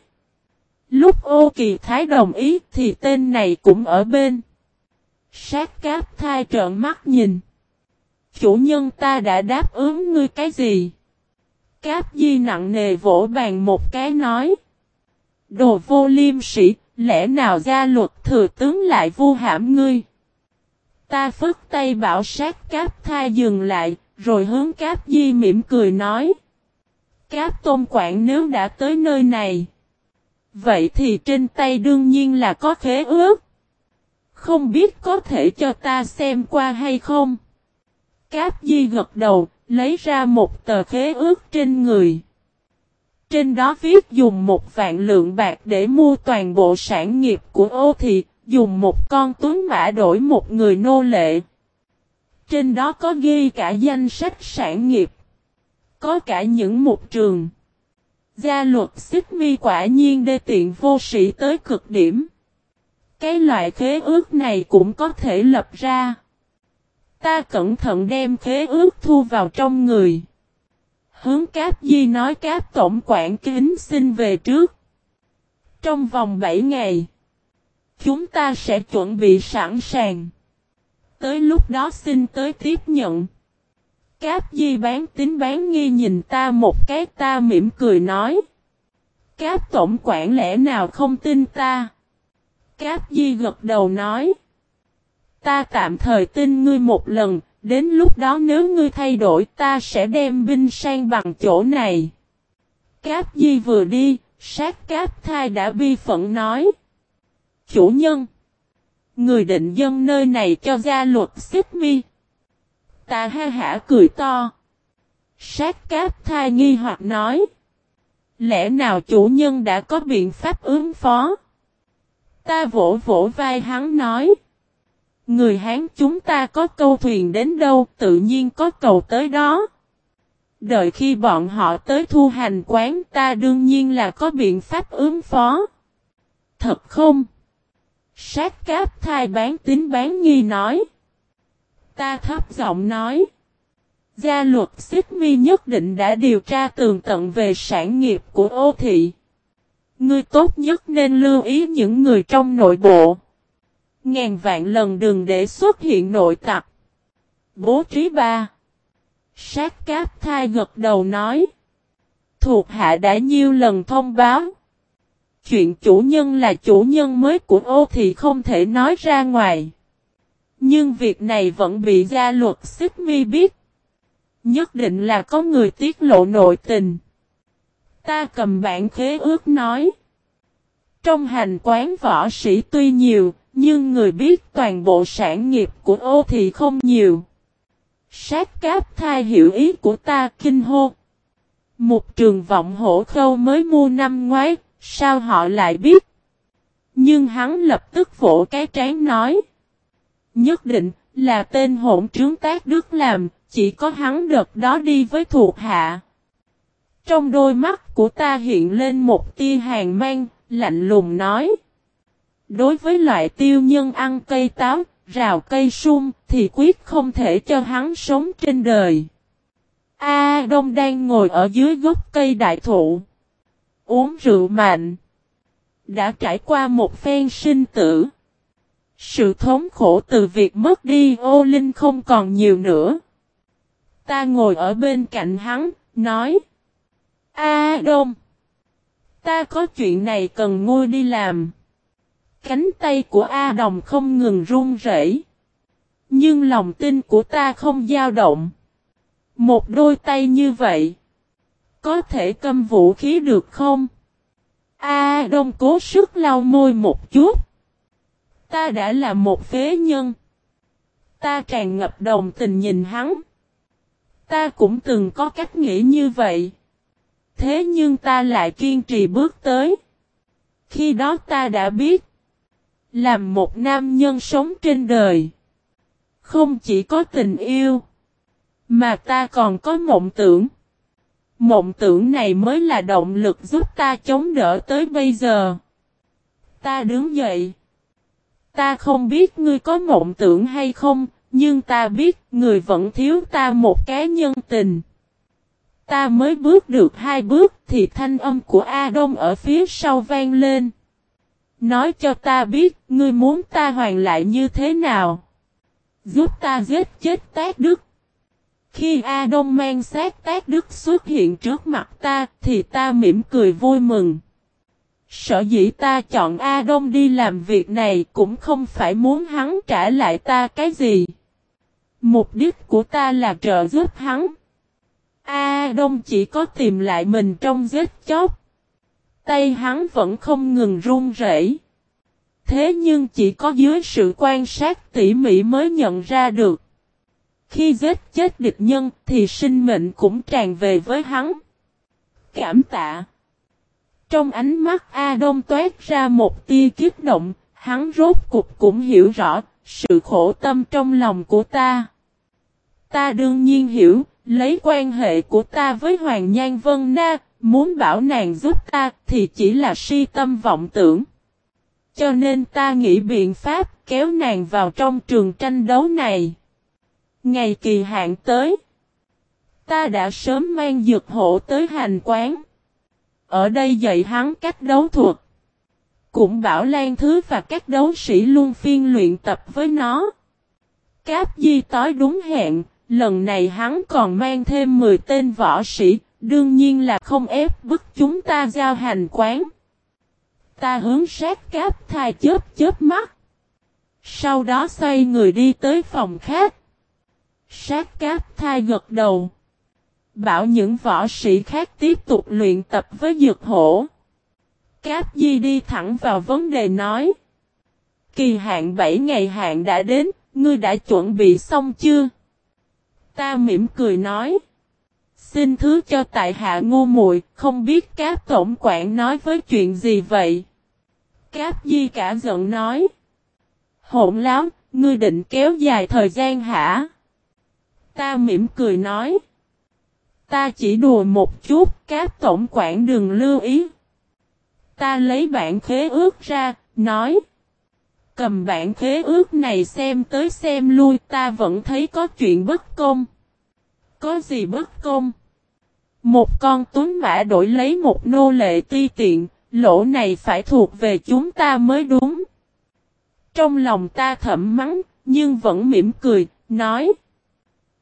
A: Lúc ô kỳ thái đồng ý thì tên này cũng ở bên. Sát cáp thai trợn mắt nhìn. Chủ nhân ta đã đáp ứng ngươi cái gì? Cáp di nặng nề vỗ bàn một cái nói. Đồ vô liêm sĩ, lẽ nào gia luật thừa tướng lại vu hãm ngươi? Ta phức tay bảo sát cáp thai dừng lại, rồi hướng cáp di mỉm cười nói. Cáp tôn quản nếu đã tới nơi này. Vậy thì trên tay đương nhiên là có khế ước. Không biết có thể cho ta xem qua hay không? Cáp di gật đầu, lấy ra một tờ khế ước trên người. Trên đó viết dùng một vạn lượng bạc để mua toàn bộ sản nghiệp của ô thị, dùng một con tuấn mã đổi một người nô lệ. Trên đó có ghi cả danh sách sản nghiệp. Có cả những mục trường. Gia luật xích mi quả nhiên đê tiện vô sĩ tới cực điểm. Cái loại khế ước này cũng có thể lập ra. Ta cẩn thận đem khế ước thu vào trong người. Hướng Cáp Di nói Cáp Tổng quản kính xin về trước. Trong vòng 7 ngày, chúng ta sẽ chuẩn bị sẵn sàng. Tới lúc đó xin tới tiếp nhận. Cáp Di bán tính bán nghi nhìn ta một cái ta mỉm cười nói. Cáp Tổng quản lẽ nào không tin ta? Cáp Di gật đầu nói. Ta tạm thời tin ngươi một lần, đến lúc đó nếu ngươi thay đổi ta sẽ đem binh sang bằng chỗ này. Cáp Di vừa đi, sát cáp thai đã bi phận nói. Chủ nhân! Người định dân nơi này cho gia luật xích mi. Ta ha hả cười to. Sát cáp thai nghi hoặc nói. Lẽ nào chủ nhân đã có biện pháp ứng phó? Ta vỗ vỗ vai hắn nói. Người Hán chúng ta có câu thuyền đến đâu, tự nhiên có cầu tới đó. Đợi khi bọn họ tới thu hành quán, ta đương nhiên là có biện pháp ứng phó. Thật không? Sát cáp thai bán tính bán nghi nói. Ta thấp giọng nói. Gia luật xích mi nhất định đã điều tra tường tận về sản nghiệp của ô thị. Ngươi tốt nhất nên lưu ý những người trong nội bộ. Ngàn vạn lần đừng để xuất hiện nội tặc. Bố trí ba. Sát cáp thai gật đầu nói. Thuộc hạ đã nhiều lần thông báo. Chuyện chủ nhân là chủ nhân mới của ô thì không thể nói ra ngoài. Nhưng việc này vẫn bị gia luật xích mi biết. Nhất định là có người tiết lộ nội tình. Ta cầm bản khế ước nói. Trong hành quán võ sĩ tuy nhiều, nhưng người biết toàn bộ sản nghiệp của ô thì không nhiều. Sát cáp thai hiểu ý của ta kinh hô. Một trường vọng hổ khâu mới mua năm ngoái, sao họ lại biết? Nhưng hắn lập tức vỗ cái trán nói. Nhất định là tên hỗn trướng tác đức làm, chỉ có hắn đợt đó đi với thuộc hạ. Trong đôi mắt của ta hiện lên một tia hàng mang, lạnh lùng nói. Đối với loại tiêu nhân ăn cây táo, rào cây sung, thì quyết không thể cho hắn sống trên đời. A Đông đang ngồi ở dưới gốc cây đại thụ. Uống rượu mạnh. Đã trải qua một phen sinh tử. Sự thống khổ từ việc mất đi ô linh không còn nhiều nữa. Ta ngồi ở bên cạnh hắn, nói. A Đông. Ta có chuyện này cần ngôi đi làm. Cánh tay của A Đồng không ngừng run rẩy, Nhưng lòng tin của ta không dao động. Một đôi tay như vậy. Có thể cầm vũ khí được không? A Đông cố sức lau môi một chút. Ta đã là một phế nhân. Ta tràn ngập đồng tình nhìn hắn. Ta cũng từng có cách nghĩ như vậy. Thế nhưng ta lại kiên trì bước tới. Khi đó ta đã biết. Làm một nam nhân sống trên đời. Không chỉ có tình yêu. Mà ta còn có mộng tưởng. Mộng tưởng này mới là động lực giúp ta chống đỡ tới bây giờ. Ta đứng dậy. Ta không biết ngươi có mộng tưởng hay không, nhưng ta biết người vẫn thiếu ta một cái nhân tình. Ta mới bước được hai bước thì thanh âm của A Đông ở phía sau vang lên. Nói cho ta biết ngươi muốn ta hoàn lại như thế nào. Giúp ta giết chết tác đức. Khi A Đông mang sát tác đức xuất hiện trước mặt ta thì ta mỉm cười vui mừng. Sở dĩ ta chọn A Đông đi làm việc này cũng không phải muốn hắn trả lại ta cái gì. Mục đích của ta là trợ giúp hắn. A Đông chỉ có tìm lại mình trong giết chóc. Tay hắn vẫn không ngừng run rẩy. Thế nhưng chỉ có dưới sự quan sát tỉ mỉ mới nhận ra được. Khi giết chết địch nhân thì sinh mệnh cũng tràn về với hắn. Cảm tạ. Trong ánh mắt A Đông toát ra một tia kiếp động, hắn rốt cục cũng hiểu rõ sự khổ tâm trong lòng của ta. Ta đương nhiên hiểu, lấy quan hệ của ta với Hoàng Nhan Vân Na, muốn bảo nàng giúp ta thì chỉ là si tâm vọng tưởng. Cho nên ta nghĩ biện pháp kéo nàng vào trong trường tranh đấu này. Ngày kỳ hạn tới. Ta đã sớm mang dược hộ tới hành quán. Ở đây dạy hắn cách đấu thuật. Cũng bảo Lan Thứ và các đấu sĩ luôn phiên luyện tập với nó. Cáp di tối đúng hẹn, lần này hắn còn mang thêm 10 tên võ sĩ, đương nhiên là không ép bức chúng ta giao hành quán. Ta hướng sát cáp thai chớp chớp mắt. Sau đó xoay người đi tới phòng khác. Sát cáp thai gật đầu. Bảo những võ sĩ khác tiếp tục luyện tập với dược hổ. Cáp Di đi thẳng vào vấn đề nói. Kỳ hạn 7 ngày hạn đã đến, ngươi đã chuẩn bị xong chưa? Ta mỉm cười nói. Xin thứ cho tại hạ ngu muội, không biết cáp tổng quản nói với chuyện gì vậy? Cáp Di cả giận nói. Hỗn láo, ngươi định kéo dài thời gian hả? Ta mỉm cười nói. Ta chỉ đùa một chút, các tổng quản đừng lưu ý. Ta lấy bản khế ước ra, nói. Cầm bản khế ước này xem tới xem lui ta vẫn thấy có chuyện bất công. Có gì bất công? Một con tuấn mã đổi lấy một nô lệ ti tiện, lỗ này phải thuộc về chúng ta mới đúng. Trong lòng ta thẩm mắng, nhưng vẫn mỉm cười, nói.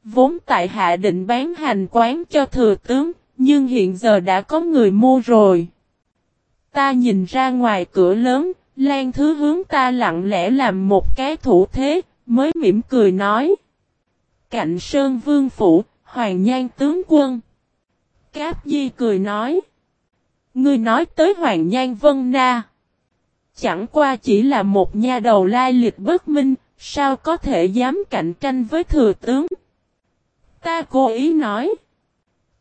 A: Vốn tại hạ định bán hành quán cho thừa tướng, nhưng hiện giờ đã có người mua rồi. Ta nhìn ra ngoài cửa lớn, Lan Thứ hướng ta lặng lẽ làm một cái thủ thế, mới mỉm cười nói. Cạnh Sơn Vương Phủ, Hoàng Nhan Tướng Quân. Cáp Di cười nói. Ngươi nói tới Hoàng Nhan Vân Na. Chẳng qua chỉ là một nha đầu lai lịch bất minh, sao có thể dám cạnh tranh với thừa tướng. Ta cố ý nói.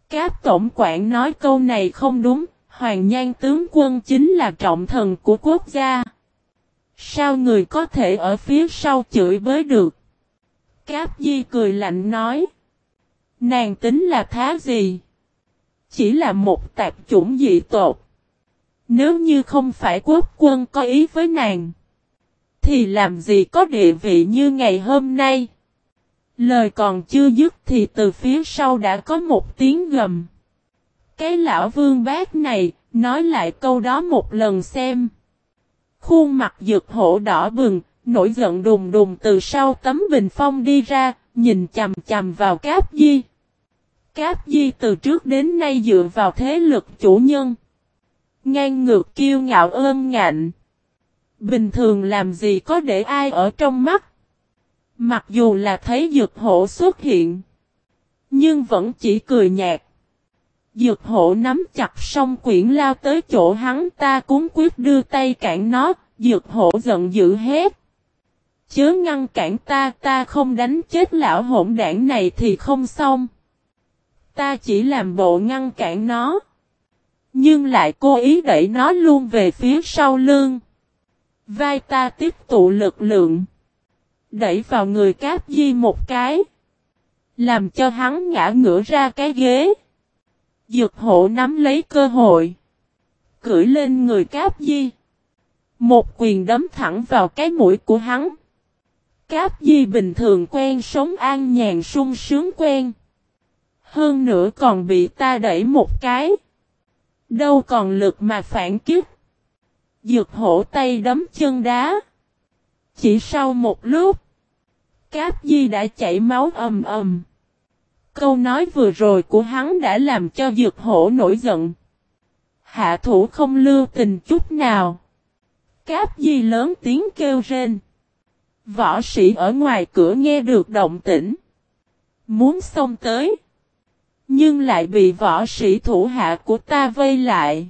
A: Cáp tổng quản nói câu này không đúng, Hoàng Nhan tướng quân chính là trọng thần của quốc gia. Sao người có thể ở phía sau chửi bới được? Cáp Di cười lạnh nói. Nàng tính là thá gì? Chỉ là một tạp chủng dị tột. Nếu như không phải quốc quân có ý với nàng. Thì làm gì có địa vị như ngày hôm nay? Lời còn chưa dứt thì từ phía sau đã có một tiếng gầm. Cái lão vương bác này, nói lại câu đó một lần xem. Khuôn mặt dược hổ đỏ bừng, nổi giận đùng đùng từ sau tấm bình phong đi ra, nhìn chầm chầm vào cáp di. Cáp di từ trước đến nay dựa vào thế lực chủ nhân. Ngang ngược kiêu ngạo ơn ngạnh. Bình thường làm gì có để ai ở trong mắt. Mặc dù là thấy dược hổ xuất hiện. Nhưng vẫn chỉ cười nhạt. Dược hổ nắm chặt song quyển lao tới chỗ hắn, ta cúng quyết đưa tay cản nó. Dược hổ giận dữ hết. Chớ ngăn cản ta ta không đánh chết lão hỗn đảng này thì không xong. Ta chỉ làm bộ ngăn cản nó. Nhưng lại cố ý đẩy nó luôn về phía sau lưng. Vai ta tiếp tụ lực lượng. Đẩy vào người cáp di một cái. Làm cho hắn ngã ngửa ra cái ghế. Dược hộ nắm lấy cơ hội. Cưỡi lên người cáp di. Một quyền đấm thẳng vào cái mũi của hắn. Cáp di bình thường quen sống an nhàn sung sướng quen. Hơn nữa còn bị ta đẩy một cái. Đâu còn lực mà phản kích. Dược hổ tay đấm chân đá. Chỉ sau một lúc. Cáp di đã chảy máu ầm ầm. Câu nói vừa rồi của hắn đã làm cho dược hổ nổi giận. Hạ thủ không lưu tình chút nào. Cáp di lớn tiếng kêu rên. Võ sĩ ở ngoài cửa nghe được động tĩnh. Muốn xông tới. Nhưng lại bị võ sĩ thủ hạ của ta vây lại.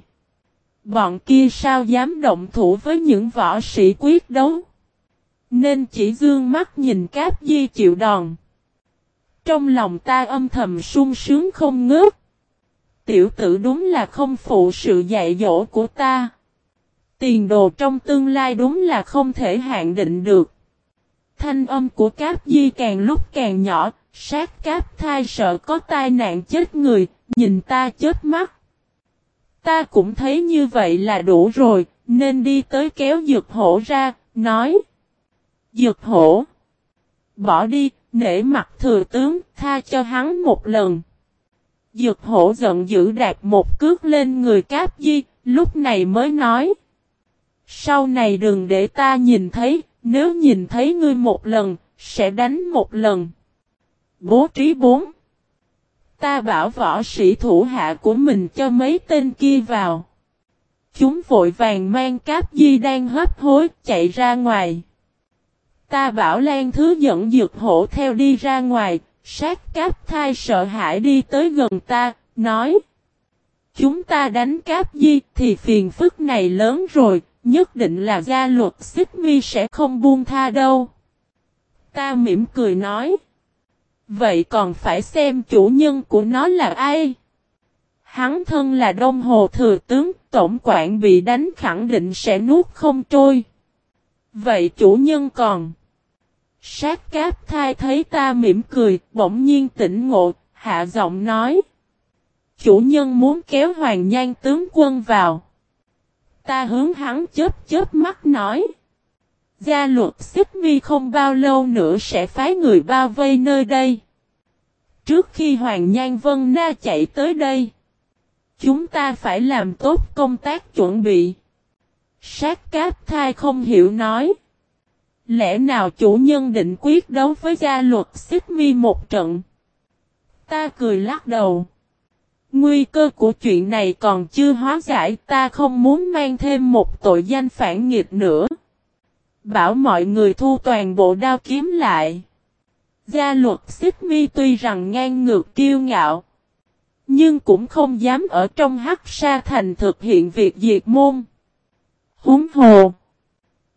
A: Bọn kia sao dám động thủ với những võ sĩ quyết đấu. Nên chỉ dương mắt nhìn cáp di chịu đòn. Trong lòng ta âm thầm sung sướng không ngớt. Tiểu tử đúng là không phụ sự dạy dỗ của ta. Tiền đồ trong tương lai đúng là không thể hạn định được. Thanh âm của cáp di càng lúc càng nhỏ, sát cáp thai sợ có tai nạn chết người, nhìn ta chết mắt. Ta cũng thấy như vậy là đủ rồi, nên đi tới kéo dược hổ ra, nói. Dược hổ. Bỏ đi, nể mặt thừa tướng, tha cho hắn một lần. Dược hổ giận dữ đạp một cước lên người cáp di, lúc này mới nói. Sau này đừng để ta nhìn thấy, nếu nhìn thấy ngươi một lần, sẽ đánh một lần. Bố trí bốn. Ta bảo võ sĩ thủ hạ của mình cho mấy tên kia vào. Chúng vội vàng mang cáp di đang hấp hối chạy ra ngoài. Ta bảo Lan Thứ dẫn dược hổ theo đi ra ngoài, sát cáp thai sợ hãi đi tới gần ta, nói. Chúng ta đánh cáp di thì phiền phức này lớn rồi, nhất định là gia luật xích mi sẽ không buông tha đâu. Ta mỉm cười nói. Vậy còn phải xem chủ nhân của nó là ai? Hắn thân là Đông Hồ Thừa Tướng, tổng quản bị đánh khẳng định sẽ nuốt không trôi. Vậy chủ nhân còn? Sát cáp thai thấy ta mỉm cười, bỗng nhiên tỉnh ngộ, hạ giọng nói. Chủ nhân muốn kéo hoàng nhan tướng quân vào. Ta hướng hắn chớp chớp mắt nói. Gia luật xích mi không bao lâu nữa sẽ phái người bao vây nơi đây. Trước khi Hoàng Nhan Vân Na chạy tới đây, chúng ta phải làm tốt công tác chuẩn bị. Sát cáp thai không hiểu nói. Lẽ nào chủ nhân định quyết đấu với gia luật xích mi một trận? Ta cười lắc đầu. Nguy cơ của chuyện này còn chưa hóa giải, ta không muốn mang thêm một tội danh phản nghịch nữa. Bảo mọi người thu toàn bộ đao kiếm lại. Gia luật xích mi tuy rằng ngang ngược kiêu ngạo. Nhưng cũng không dám ở trong hắc sa thành thực hiện việc diệt môn. Húng hồ.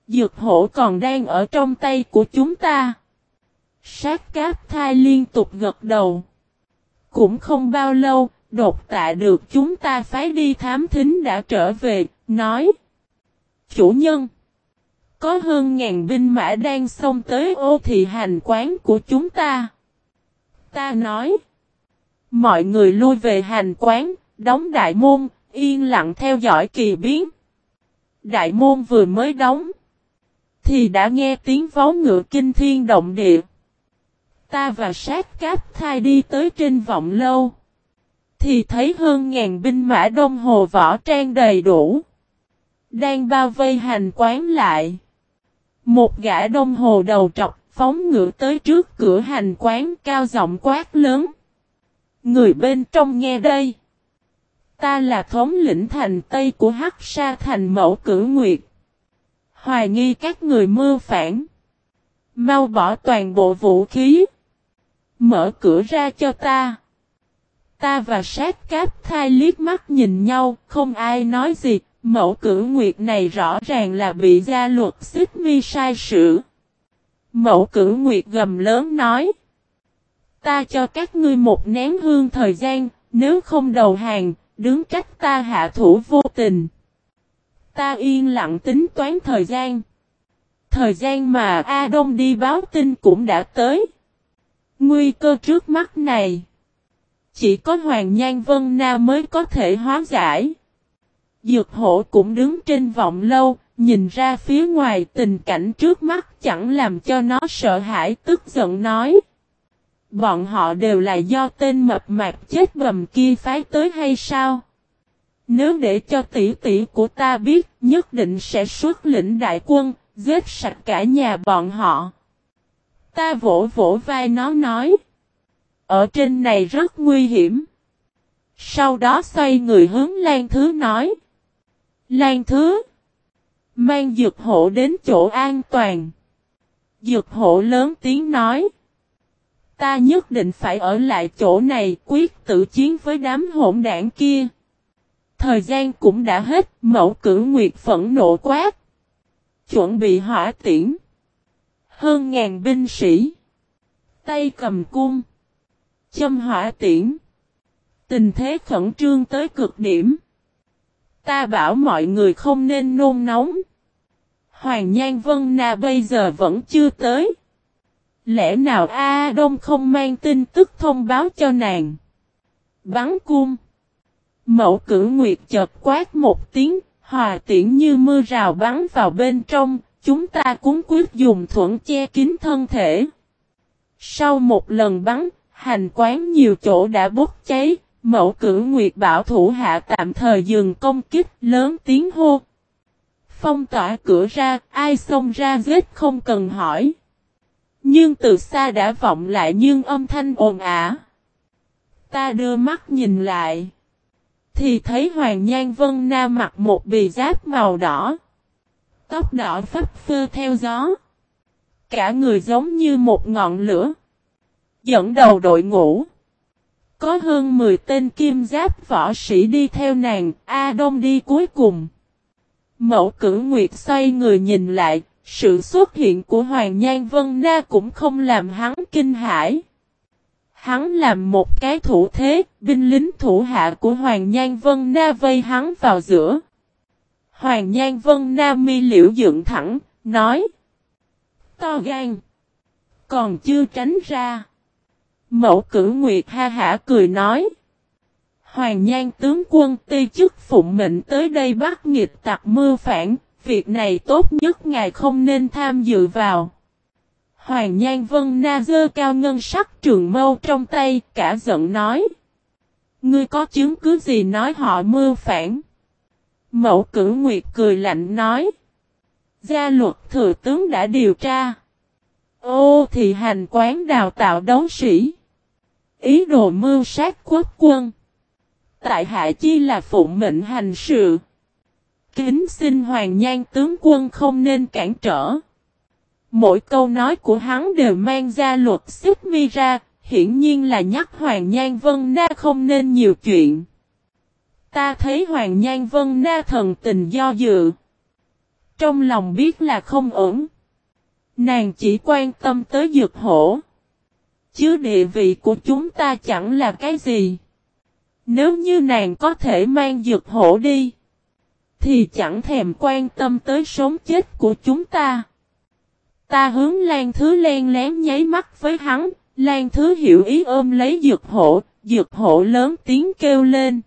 A: Dược hổ còn đang ở trong tay của chúng ta. Sát cáp thai liên tục gật đầu. Cũng không bao lâu, đột tạ được chúng ta phái đi thám thính đã trở về, nói. Chủ nhân, có hơn ngàn binh mã đang xông tới ô thị hành quán của chúng ta. Ta nói, mọi người lui về hành quán, đóng đại môn, yên lặng theo dõi kỳ biến. Đại môn vừa mới đóng, thì đã nghe tiếng vó ngựa kinh thiên động địa. Ta và sát cáp thai đi tới trên vọng lâu. Thì thấy hơn ngàn binh mã đông hồ võ trang đầy đủ. Đang bao vây hành quán lại. Một gã đông hồ đầu trọc phóng ngựa tới trước cửa hành quán cao giọng quát lớn. Người bên trong nghe đây. Ta là thống lĩnh thành Tây của Hắc Sa thành mẫu cử nguyệt. Hoài nghi các người mưu phản. Mau bỏ toàn bộ vũ khí. Mở cửa ra cho ta. Ta và sát cáp thai liếc mắt nhìn nhau, không ai nói gì, mẫu cử nguyệt này rõ ràng là bị gia luật xích mi sai sử. Mẫu cử nguyệt gầm lớn nói. Ta cho các ngươi một nén hương thời gian, nếu không đầu hàng, đứng trách ta hạ thủ vô tình. Ta yên lặng tính toán thời gian. Thời gian mà A Đông đi báo tin cũng đã tới. Nguy cơ trước mắt này. Chỉ có Hoàng Nhan Vân Na mới có thể hóa giải. Dược hổ cũng đứng trên vọng lâu, nhìn ra phía ngoài tình cảnh trước mắt chẳng làm cho nó sợ hãi tức giận nói. Bọn họ đều là do tên mập mạp chết bầm kia phái tới hay sao? Nếu để cho tỷ tỷ của ta biết, nhất định sẽ xuất lĩnh đại quân, giết sạch cả nhà bọn họ. Ta vỗ vỗ vai nó nói. Ở trên này rất nguy hiểm. Sau đó xoay người hướng Lan Thứ nói. Lan Thứ. Mang dược hộ đến chỗ an toàn. Dược hộ lớn tiếng nói. Ta nhất định phải ở lại chỗ này quyết tự chiến với đám hỗn đảng kia. Thời gian cũng đã hết, mẫu cử nguyệt phẫn nộ quát. Chuẩn bị hỏa tiễn. Hơn ngàn binh sĩ. Tay cầm cung. Châm hỏa tiễn. Tình thế khẩn trương tới cực điểm. Ta bảo mọi người không nên nôn nóng. Hoàng Nhan Vân Na bây giờ vẫn chưa tới. Lẽ nào A Đông không mang tin tức thông báo cho nàng? Bắn cung. Mẫu cử nguyệt chợt quát một tiếng, hòa tiễn như mưa rào bắn vào bên trong, chúng ta cũng quyết dùng thuận che kín thân thể. Sau một lần bắn, hành quán nhiều chỗ đã bốc cháy, mẫu cử nguyệt bảo thủ hạ tạm thời dừng công kích lớn tiếng hô. Phong tỏa cửa ra, ai xông ra giết không cần hỏi. Nhưng từ xa đã vọng lại nhưng âm thanh ồn ả. Ta đưa mắt nhìn lại. Thì thấy Hoàng Nhan Vân Na mặc một bì giáp màu đỏ. Tóc đỏ phấp phơ theo gió. Cả người giống như một ngọn lửa. Dẫn đầu đội ngũ. Có hơn 10 tên kim giáp võ sĩ đi theo nàng, A Đông đi cuối cùng. Mẫu cử nguyệt xoay người nhìn lại, sự xuất hiện của Hoàng Nhan Vân Na cũng không làm hắn kinh hãi. Hắn làm một cái thủ thế, binh lính thủ hạ của Hoàng Nhan Vân Na vây hắn vào giữa. Hoàng Nhan Vân Na mi liễu dựng thẳng, nói. To gan. Còn chưa tránh ra. Mẫu cử nguyệt ha hả cười nói. Hoàng Nhan tướng quân ti chức phụng mệnh tới đây bắt nghịch tặc mưa phản, việc này tốt nhất ngài không nên tham dự vào. Hoàng Nhan Vân Na dơ cao ngân sắc trường mâu trong tay, cả giận nói. Ngươi có chứng cứ gì nói họ mưu phản? Mẫu cử nguyệt cười lạnh nói. Gia luật thừa tướng đã điều tra. Ô thì hành quán đào tạo đấu sĩ. Ý đồ mưu sát quốc quân. Tại hạ chi là phụng mệnh hành sự. Kính xin hoàng nhan tướng quân không nên cản trở. Mỗi câu nói của hắn đều mang ra luật xích mi ra, hiển nhiên là nhắc Hoàng Nhan Vân Na không nên nhiều chuyện. Ta thấy Hoàng Nhan Vân Na thần tình do dự. Trong lòng biết là không ổn. Nàng chỉ quan tâm tới dược hổ. chứ địa vị của chúng ta chẳng là cái gì. Nếu như nàng có thể mang dược hổ đi, thì chẳng thèm quan tâm tới sống chết của chúng ta. Ta hướng Lan Thứ len lén nháy mắt với hắn, Lan Thứ hiểu ý ôm lấy dược hộ, dược hộ lớn tiếng kêu lên.